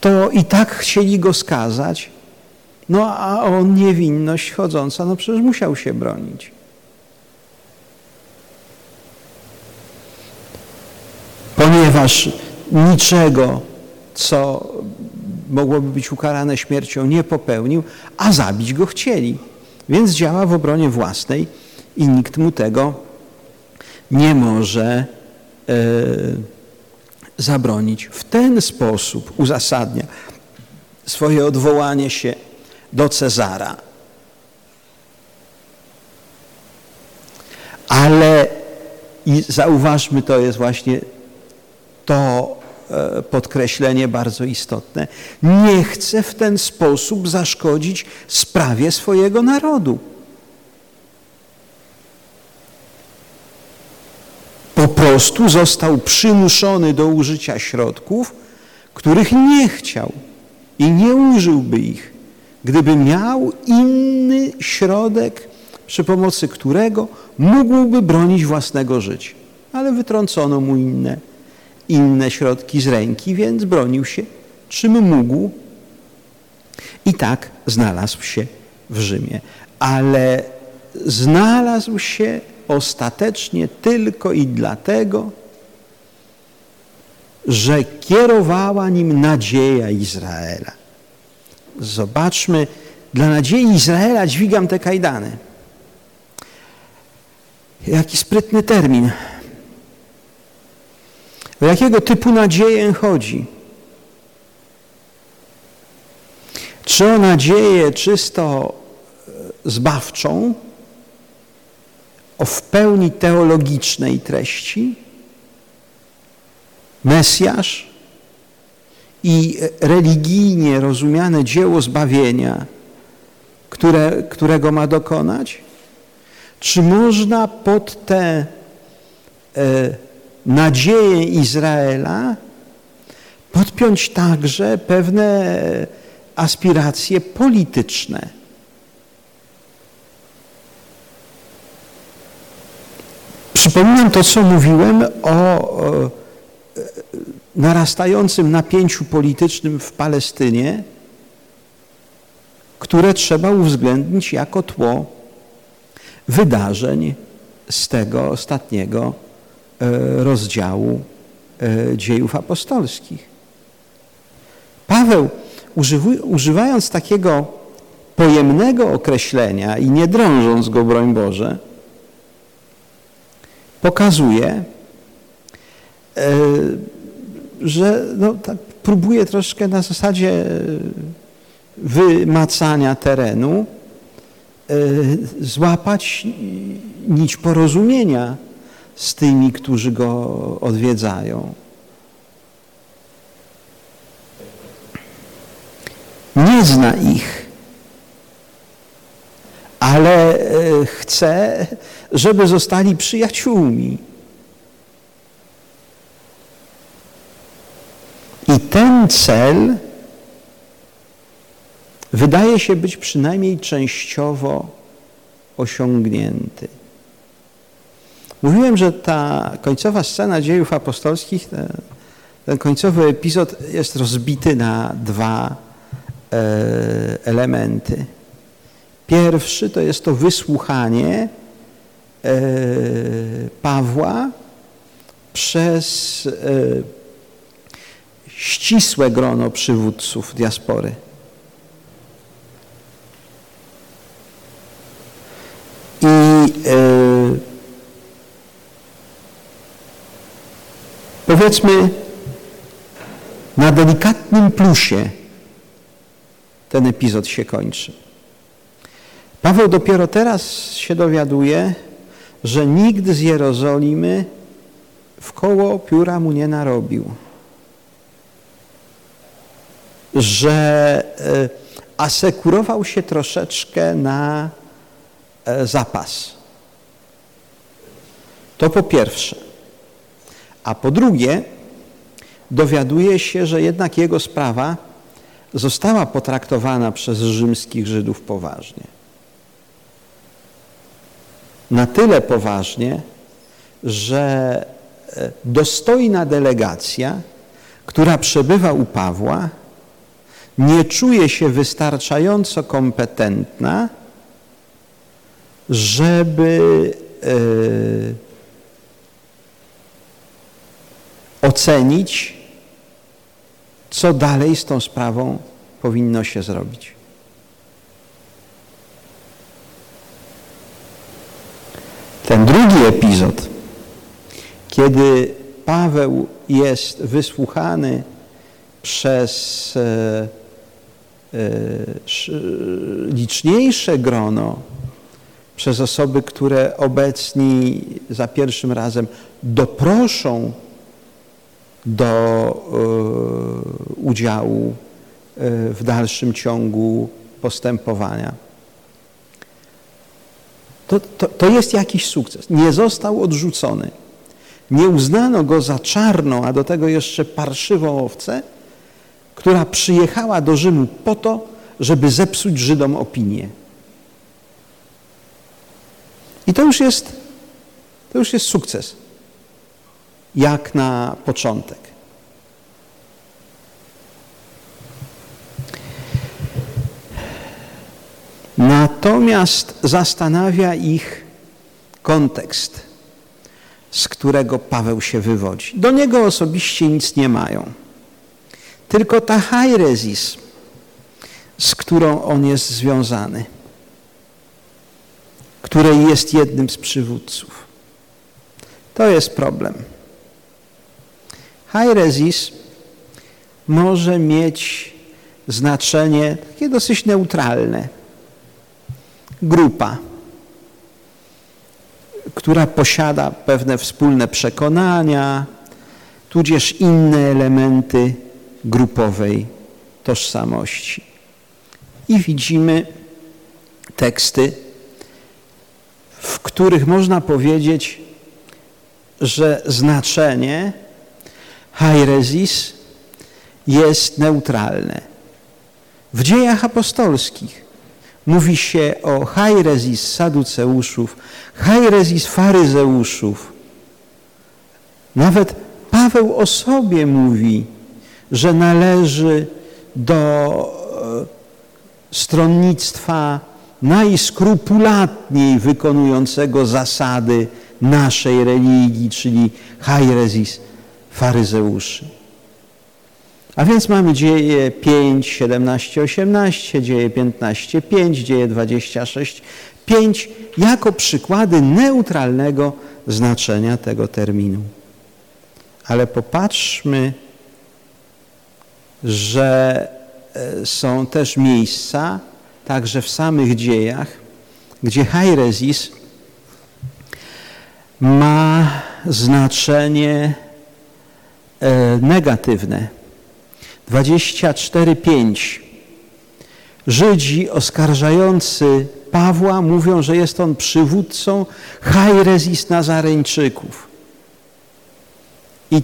to i tak chcieli go skazać, no a on niewinność chodząca, no przecież musiał się bronić. Ponieważ niczego, co mogłoby być ukarane śmiercią, nie popełnił, a zabić go chcieli. Więc działa w obronie własnej i nikt mu tego nie może e, zabronić. W ten sposób uzasadnia swoje odwołanie się do Cezara. Ale i zauważmy, to jest właśnie to e, podkreślenie bardzo istotne. Nie chce w ten sposób zaszkodzić sprawie swojego narodu. Po prostu został przymuszony do użycia środków, których nie chciał i nie użyłby ich, gdyby miał inny środek, przy pomocy którego mógłby bronić własnego życia. Ale wytrącono mu inne, inne środki z ręki, więc bronił się czym mógł i tak znalazł się w Rzymie. Ale znalazł się ostatecznie tylko i dlatego, że kierowała nim nadzieja Izraela. Zobaczmy, dla nadziei Izraela dźwigam te kajdany. Jaki sprytny termin. O jakiego typu nadzieję chodzi? Czy o nadzieję czysto e, zbawczą, o w pełni teologicznej treści? Mesjasz i religijnie rozumiane dzieło zbawienia, które, którego ma dokonać? Czy można pod te e, nadzieję Izraela podpiąć także pewne aspiracje polityczne? Przypominam to, co mówiłem o narastającym napięciu politycznym w Palestynie, które trzeba uwzględnić jako tło wydarzeń z tego ostatniego e, rozdziału e, dziejów apostolskich. Paweł używając takiego pojemnego określenia i nie drążąc go, broń Boże, pokazuje, e, że no, tak próbuje troszkę na zasadzie wymacania terenu e, złapać nić porozumienia z tymi, którzy go odwiedzają. Nie zna ich, ale e, chce, żeby zostali przyjaciółmi. I ten cel wydaje się być przynajmniej częściowo osiągnięty. Mówiłem, że ta końcowa scena dziejów apostolskich, ten, ten końcowy epizod jest rozbity na dwa e, elementy. Pierwszy to jest to wysłuchanie e, Pawła przez e, ścisłe grono przywódców diaspory. I e, powiedzmy na delikatnym plusie ten epizod się kończy. Paweł dopiero teraz się dowiaduje, że nikt z Jerozolimy w koło pióra mu nie narobił. Że e, asekurował się troszeczkę na E, zapas. To po pierwsze. A po drugie, dowiaduje się, że jednak jego sprawa została potraktowana przez rzymskich Żydów poważnie. Na tyle poważnie, że e, dostojna delegacja, która przebywa u Pawła, nie czuje się wystarczająco kompetentna, żeby e, ocenić, co dalej z tą sprawą powinno się zrobić. Ten drugi epizod, kiedy Paweł jest wysłuchany przez e, liczniejsze grono przez osoby, które obecni za pierwszym razem doproszą do y, udziału y, w dalszym ciągu postępowania. To, to, to jest jakiś sukces. Nie został odrzucony. Nie uznano go za czarną, a do tego jeszcze parszywą owcę, która przyjechała do Rzymu po to, żeby zepsuć Żydom opinię. I to już jest, to już jest sukces, jak na początek. Natomiast zastanawia ich kontekst, z którego Paweł się wywodzi. Do niego osobiście nic nie mają. Tylko ta hajrezis, z którą on jest związany której jest jednym z przywódców. To jest problem. High może mieć znaczenie takie dosyć neutralne. Grupa, która posiada pewne wspólne przekonania, tudzież inne elementy grupowej tożsamości. I widzimy teksty w których można powiedzieć, że należy do e, stronnictwa najskrupulatniej wykonującego zasady naszej religii, czyli hajrezis faryzeuszy. A więc mamy dzieje 5, 17, 18, dzieje 15, 5, dzieje 26, 5 jako przykłady neutralnego znaczenia tego terminu. Ale popatrzmy, że e, są też miejsca, także w samych dziejach, gdzie hairesis ma znaczenie e, negatywne. 24.5 Żydzi oskarżający Pawła mówią, że jest on przywódcą hajrezis nazareńczyków. I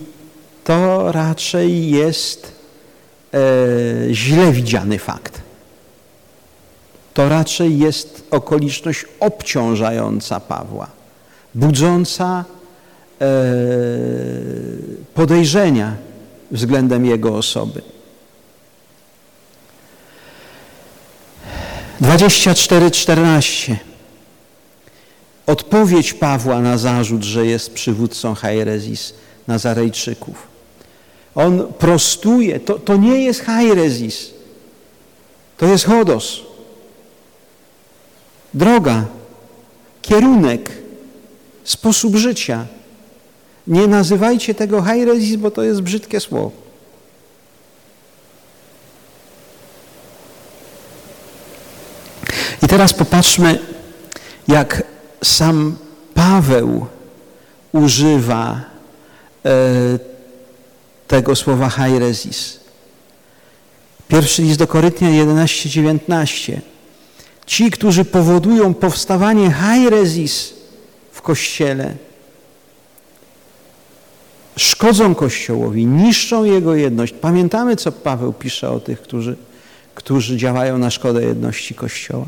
to raczej jest źle widziany fakt. To raczej jest okoliczność obciążająca Pawła, budząca e, podejrzenia względem jego osoby. 24:14. Odpowiedź Pawła na zarzut, że jest przywódcą Hajrezis Nazarejczyków. On prostuje, to, to nie jest Hajrezis, to jest Chodos. Droga, kierunek, sposób życia. Nie nazywajcie tego Hajrezis, bo to jest brzydkie słowo. I teraz popatrzmy, jak sam Paweł używa e, tego słowa hairesis. Pierwszy list do Korytnia 11:19. Ci, którzy powodują powstawanie hairesis w Kościele, szkodzą Kościołowi, niszczą jego jedność. Pamiętamy, co Paweł pisze o tych, którzy, którzy działają na szkodę jedności Kościoła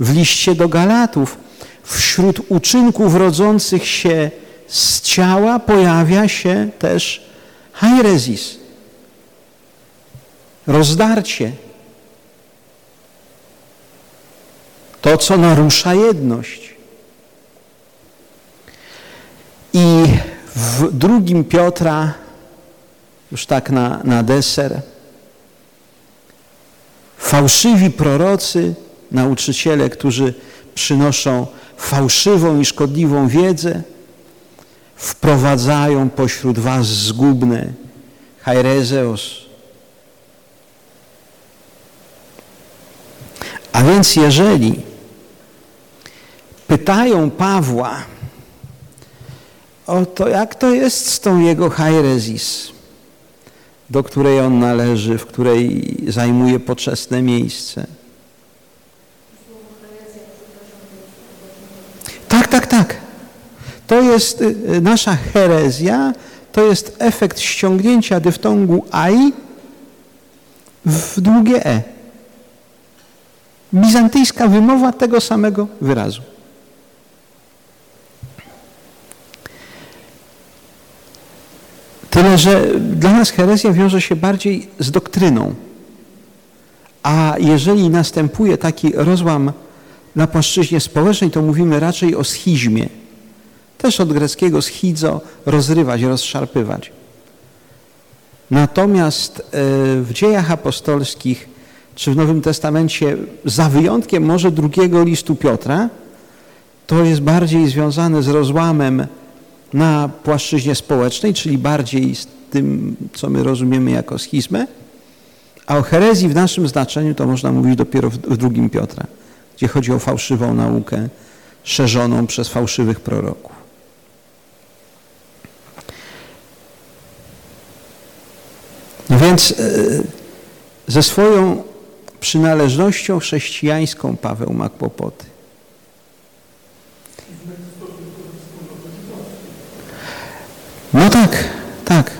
w liście do Galatów. Wśród uczynków rodzących się z ciała pojawia się też hairesis, rozdarcie. To, co narusza jedność. I w drugim Piotra, już tak na, na deser, fałszywi prorocy nauczyciele, którzy przynoszą fałszywą i szkodliwą wiedzę, wprowadzają pośród was zgubne hairezeos. A więc jeżeli pytają Pawła o to, jak to jest z tą jego hairesis, do której on należy, w której zajmuje poczesne miejsce – Tak, tak, tak. To jest y, y, nasza herezja, to jest efekt ściągnięcia dyftongu ai w długie e. Bizantyjska wymowa tego samego wyrazu. Tyle, że dla nas herezja wiąże się bardziej z doktryną. A jeżeli następuje taki rozłam na płaszczyźnie społecznej to mówimy raczej o schizmie. Też od greckiego schizo, rozrywać, rozszarpywać. Natomiast e, w dziejach apostolskich czy w Nowym Testamencie, za wyjątkiem może drugiego listu Piotra, to jest bardziej związane z rozłamem na płaszczyźnie społecznej, czyli bardziej z tym, co my rozumiemy jako schizmę, a o herezji w naszym znaczeniu to można mówić dopiero w drugim Piotra gdzie chodzi o fałszywą naukę szerzoną przez fałszywych proroków. No więc e, ze swoją przynależnością chrześcijańską Paweł ma kłopoty. No tak, tak.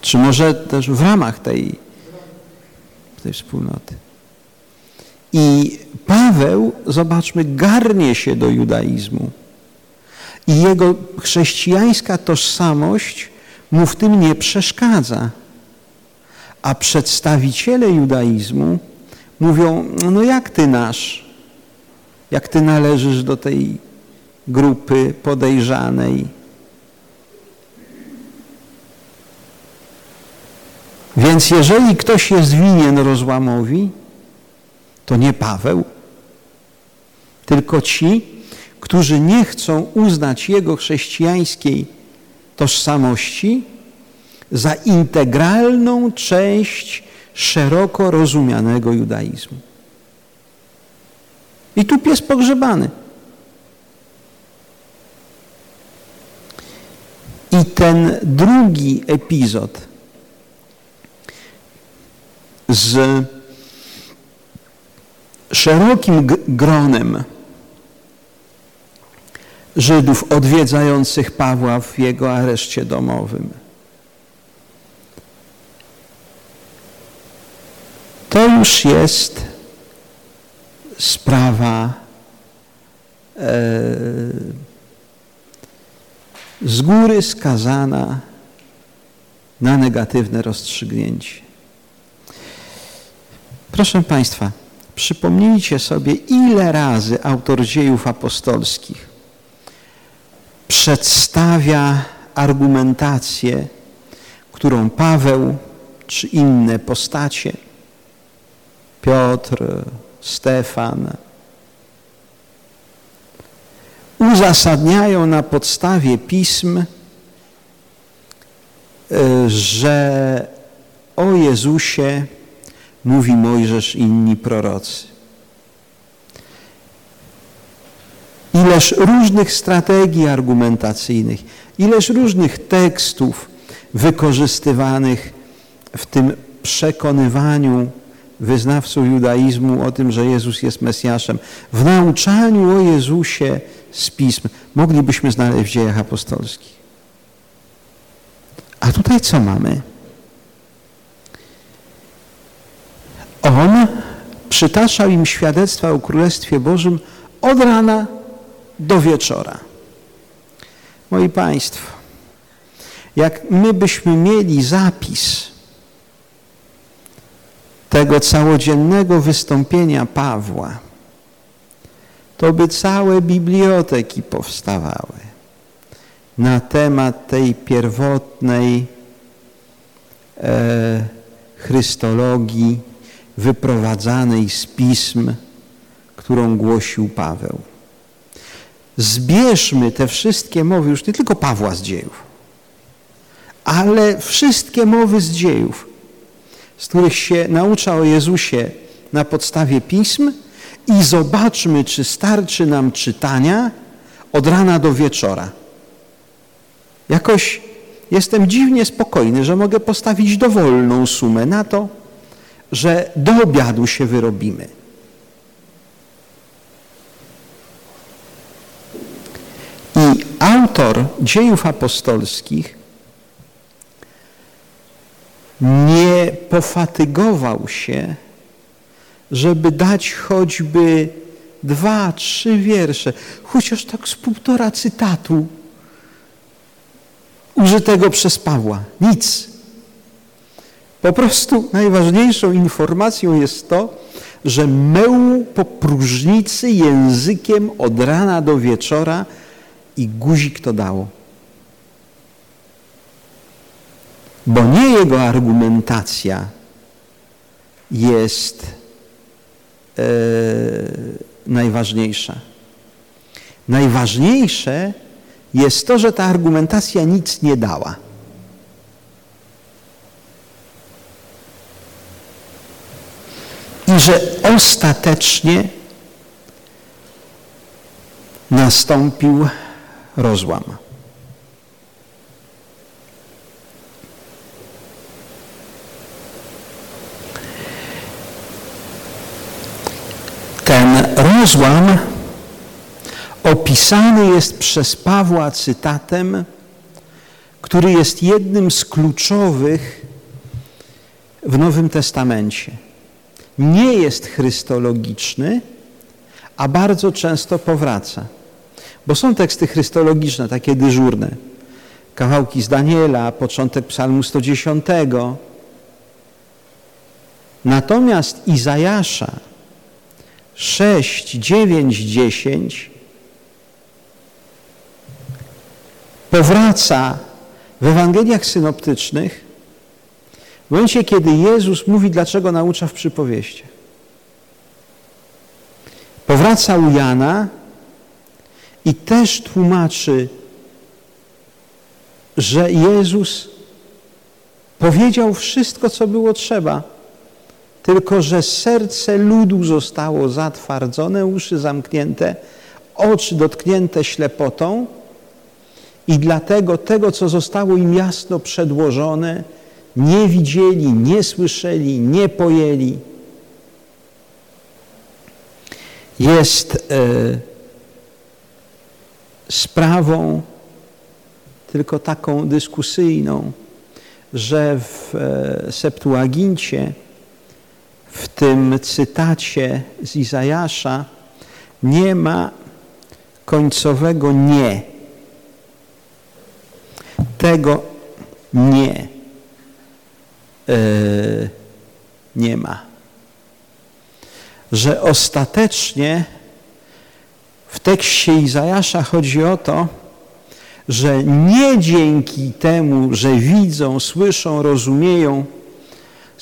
Czy może też w ramach tej, tej wspólnoty. I Paweł, zobaczmy, garnie się do judaizmu. I jego chrześcijańska tożsamość mu w tym nie przeszkadza. A przedstawiciele judaizmu mówią, no jak ty nasz, jak ty należysz do tej grupy podejrzanej. Więc jeżeli ktoś jest winien rozłamowi, to nie Paweł, tylko ci, którzy nie chcą uznać jego chrześcijańskiej tożsamości za integralną część szeroko rozumianego judaizmu. I tu pies pogrzebany. I ten drugi epizod z szerokim gronem Żydów odwiedzających Pawła w jego areszcie domowym. To już jest sprawa e, z góry skazana na negatywne rozstrzygnięcie. Proszę Państwa, przypomnijcie sobie, ile razy autor dziejów apostolskich przedstawia argumentację, którą Paweł czy inne postacie, Piotr, Stefan, uzasadniają na podstawie pism, e, że o Jezusie mówi Mojżesz i inni prorocy. Ileż różnych strategii argumentacyjnych, ileż różnych tekstów wykorzystywanych w tym przekonywaniu wyznawców judaizmu o tym, że Jezus jest Mesjaszem, w nauczaniu o Jezusie z Pism moglibyśmy znaleźć w dziejach apostolskich. A tutaj co mamy? On przytaczał im świadectwa o Królestwie Bożym od rana do wieczora. Moi Państwo, jak my byśmy mieli zapis tego całodziennego wystąpienia Pawła, to by całe biblioteki powstawały na temat tej pierwotnej e, chrystologii wyprowadzanej z pism, którą głosił Paweł. Zbierzmy te wszystkie mowy, już nie tylko Pawła z dziejów, ale wszystkie mowy z dziejów, z których się naucza o Jezusie na podstawie pism i zobaczmy, czy starczy nam czytania od rana do wieczora. Jakoś jestem dziwnie spokojny, że mogę postawić dowolną sumę na to, że do obiadu się wyrobimy. I autor dziejów apostolskich nie pofatygował się, żeby dać choćby dwa, trzy wiersze, chociaż tak z półtora cytatu użytego przez Pawła. Nic. Po prostu najważniejszą informacją jest to, że meł po próżnicy językiem od rana do wieczora i guzik to dało. Bo nie jego argumentacja jest e, najważniejsza. Najważniejsze jest to, że ta argumentacja nic nie dała. I że ostatecznie nastąpił rozłam. Rozłam opisany jest przez Pawła cytatem, który jest jednym z kluczowych w Nowym Testamencie. Nie jest chrystologiczny, a bardzo często powraca. Bo są teksty chrystologiczne, takie dyżurne. Kawałki z Daniela, początek psalmu 110. Natomiast Izajasza 6, 9, 10 powraca w Ewangeliach synoptycznych momencie, kiedy Jezus mówi, dlaczego naucza w przypowieściach. Powraca u Jana i też tłumaczy, że Jezus powiedział wszystko, co było trzeba, tylko że serce ludu zostało zatwardzone, uszy zamknięte, oczy dotknięte ślepotą i dlatego tego, co zostało im jasno przedłożone, nie widzieli, nie słyszeli, nie pojęli. Jest e, sprawą tylko taką dyskusyjną, że w e, Septuagincie, w tym cytacie z Izajasza nie ma końcowego nie. Tego nie e, nie ma. Że ostatecznie w tekście Izajasza chodzi o to, że nie dzięki temu, że widzą, słyszą, rozumieją,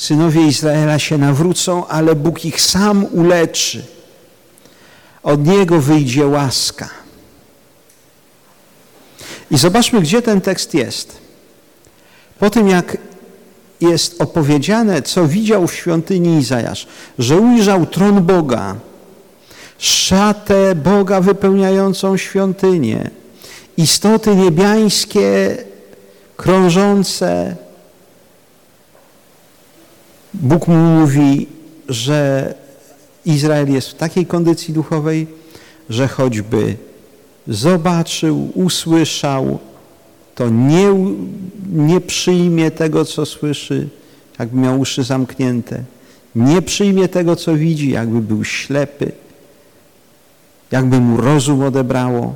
synowie Izraela się nawrócą, ale Bóg ich sam uleczy. Od Niego wyjdzie łaska. I zobaczmy, gdzie ten tekst jest. Po tym, jak jest opowiedziane, co widział w świątyni Izajasz, że ujrzał tron Boga, szatę Boga wypełniającą świątynię, istoty niebiańskie krążące. Bóg mu mówi, że Izrael jest w takiej kondycji duchowej, że choćby zobaczył, usłyszał, to nie, nie przyjmie tego, co słyszy, jakby miał uszy zamknięte. Nie przyjmie tego, co widzi, jakby był ślepy, jakby mu rozum odebrało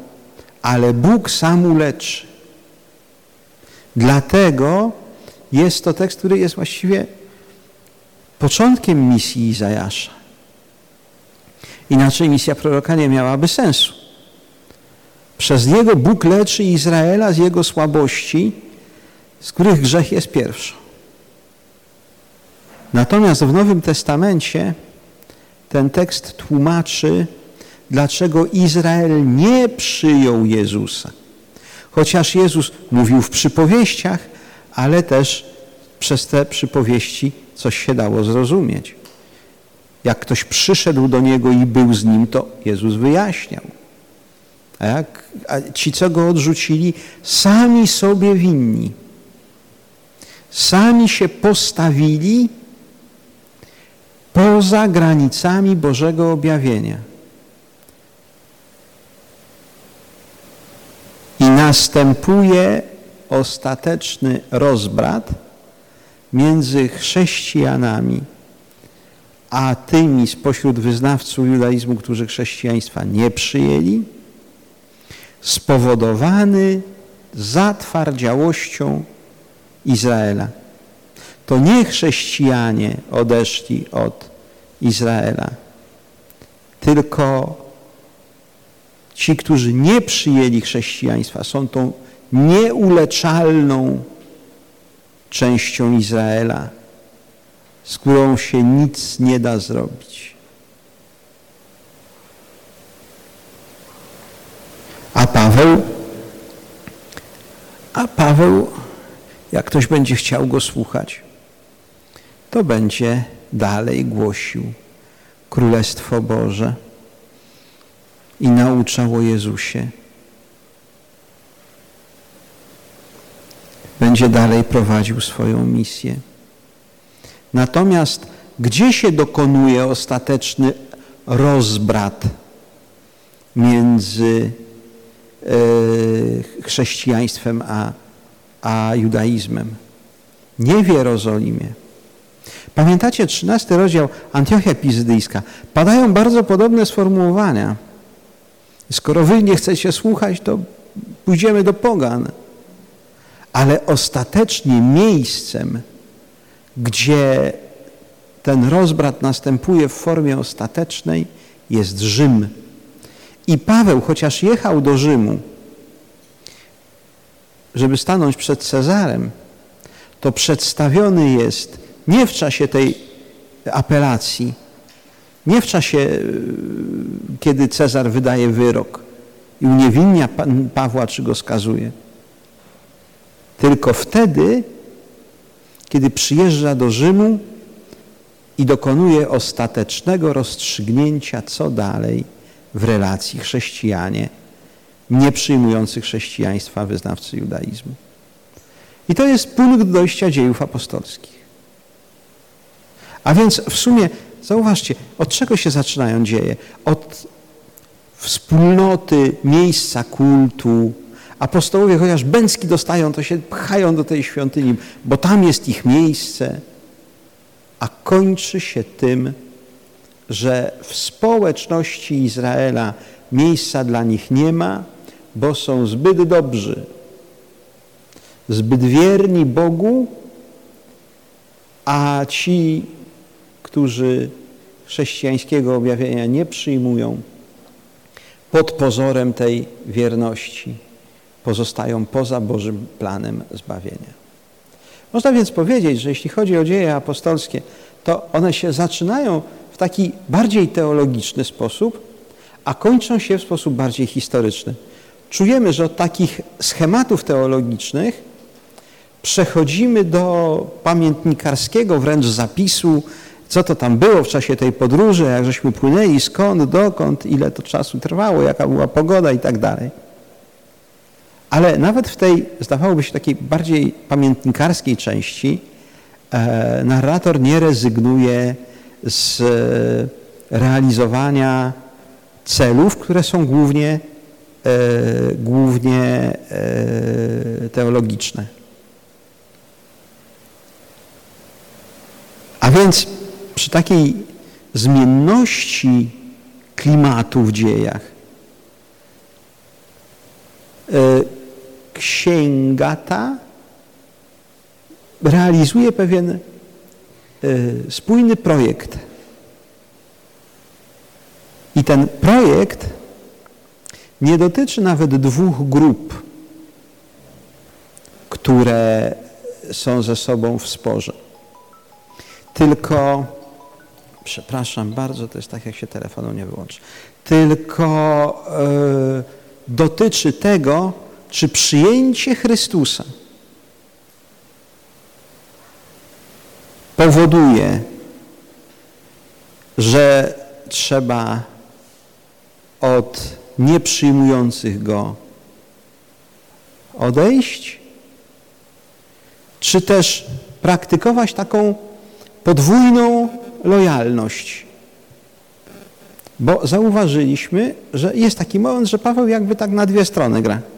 ale Bóg sam uleczy. Dlatego jest to tekst, który jest właściwie początkiem misji Izajasza. Inaczej misja proroka nie miałaby sensu. Przez niego Bóg leczy Izraela z jego słabości, z których grzech jest pierwszą. Natomiast w Nowym Testamencie ten tekst tłumaczy dlaczego Izrael nie przyjął Jezusa. Chociaż Jezus mówił w przypowieściach, ale też przez te przypowieści coś się dało zrozumieć. Jak ktoś przyszedł do Niego i był z Nim, to Jezus wyjaśniał. A, jak, a ci, co Go odrzucili, sami sobie winni. Sami się postawili poza granicami Bożego objawienia. i następuje ostateczny rozbrat między chrześcijanami a tymi spośród wyznawców judaizmu, którzy chrześcijaństwa nie przyjęli, spowodowany zatwardziałością Izraela. To nie chrześcijanie odeszli od Izraela, tylko Ci, którzy nie przyjęli chrześcijaństwa, są tą nieuleczalną częścią Izraela, z którą się nic nie da zrobić. A Paweł, a Paweł, jak ktoś będzie chciał go słuchać, to będzie dalej głosił Królestwo Boże i nauczał o Jezusie. Będzie dalej prowadził swoją misję. Natomiast gdzie się dokonuje ostateczny rozbrat między e, chrześcijaństwem a, a judaizmem? Nie w Jerozolimie. Pamiętacie 13 rozdział Antiochia Pizydyjska? Padają bardzo podobne sformułowania. Skoro wy nie chcecie słuchać, to pójdziemy do pogan. Ale ostatecznie miejscem, gdzie ten rozbrat następuje w formie ostatecznej, jest Rzym. I Paweł, chociaż jechał do Rzymu, żeby stanąć przed Cezarem, to przedstawiony jest nie w czasie tej apelacji, nie w czasie, y, kiedy Cezar wydaje wyrok i uniewinnia Pawła, czy go skazuje, tylko wtedy, kiedy przyjeżdża do Rzymu i dokonuje ostatecznego rozstrzygnięcia, co dalej w relacji chrześcijanie, nie przyjmujący chrześcijaństwa wyznawcy judaizmu. I to jest punkt dojścia dziejów apostolskich. A więc w sumie, zauważcie, od czego się zaczynają dzieje? Od wspólnoty, miejsca kultu. Apostołowie, chociaż bęcki dostają, to się pchają do tej świątyni, bo tam jest ich miejsce. A kończy się tym, że w społeczności Izraela miejsca dla nich nie ma, bo są zbyt dobrzy, zbyt wierni Bogu, a ci, którzy chrześcijańskiego objawienia nie przyjmują, pod pozorem tej wierności pozostają poza Bożym planem zbawienia. Można więc powiedzieć, że jeśli chodzi o dzieje apostolskie, to one się zaczynają w taki bardziej teologiczny sposób, a kończą się w sposób bardziej historyczny. Czujemy, że od takich schematów teologicznych przechodzimy do pamiętnikarskiego wręcz zapisu, co to tam było w czasie tej podróży, jak żeśmy płynęli, skąd, dokąd, ile to czasu trwało, jaka była pogoda i tak dalej. Ale nawet w tej, zdawałoby się, takiej bardziej pamiętnikarskiej części e, narrator nie rezygnuje z e, realizowania celów, które są głównie, e, głównie e, teologiczne. A więc przy takiej zmienności klimatu w dziejach e, księga ta realizuje pewien e, spójny projekt. I ten projekt nie dotyczy nawet dwóch grup, które są ze sobą w sporze. Tylko, przepraszam bardzo, to jest tak, jak się telefonu nie wyłączy, tylko yy, dotyczy tego, czy przyjęcie Chrystusa powoduje, że trzeba od nieprzyjmujących Go odejść, czy też praktykować taką podwójną lojalność. Bo zauważyliśmy, że jest taki moment, że Paweł jakby tak na dwie strony gra.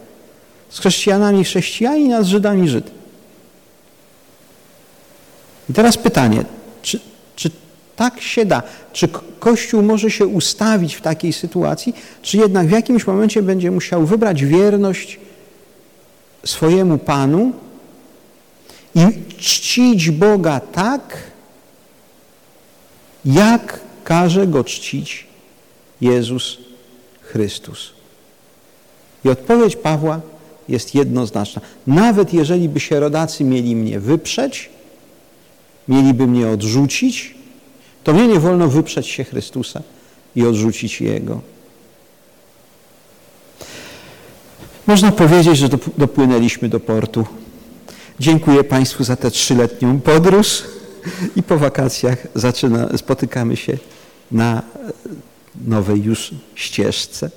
Z chrześcijanami chrześcijanin, a z Żydami Żyd. I teraz pytanie, czy, czy tak się da? Czy Kościół może się ustawić w takiej sytuacji, czy jednak w jakimś momencie będzie musiał wybrać wierność swojemu Panu i czcić Boga tak, jak każe go czcić Jezus Chrystus. I odpowiedź Pawła jest jednoznaczna. Nawet jeżeli by się rodacy mieli mnie wyprzeć, mieliby mnie odrzucić, to mnie nie wolno wyprzeć się Chrystusa i odrzucić Jego. Można powiedzieć, że dopłynęliśmy do portu. Dziękuję Państwu za tę trzyletnią podróż i po wakacjach zaczyna, spotykamy się na nowej już ścieżce.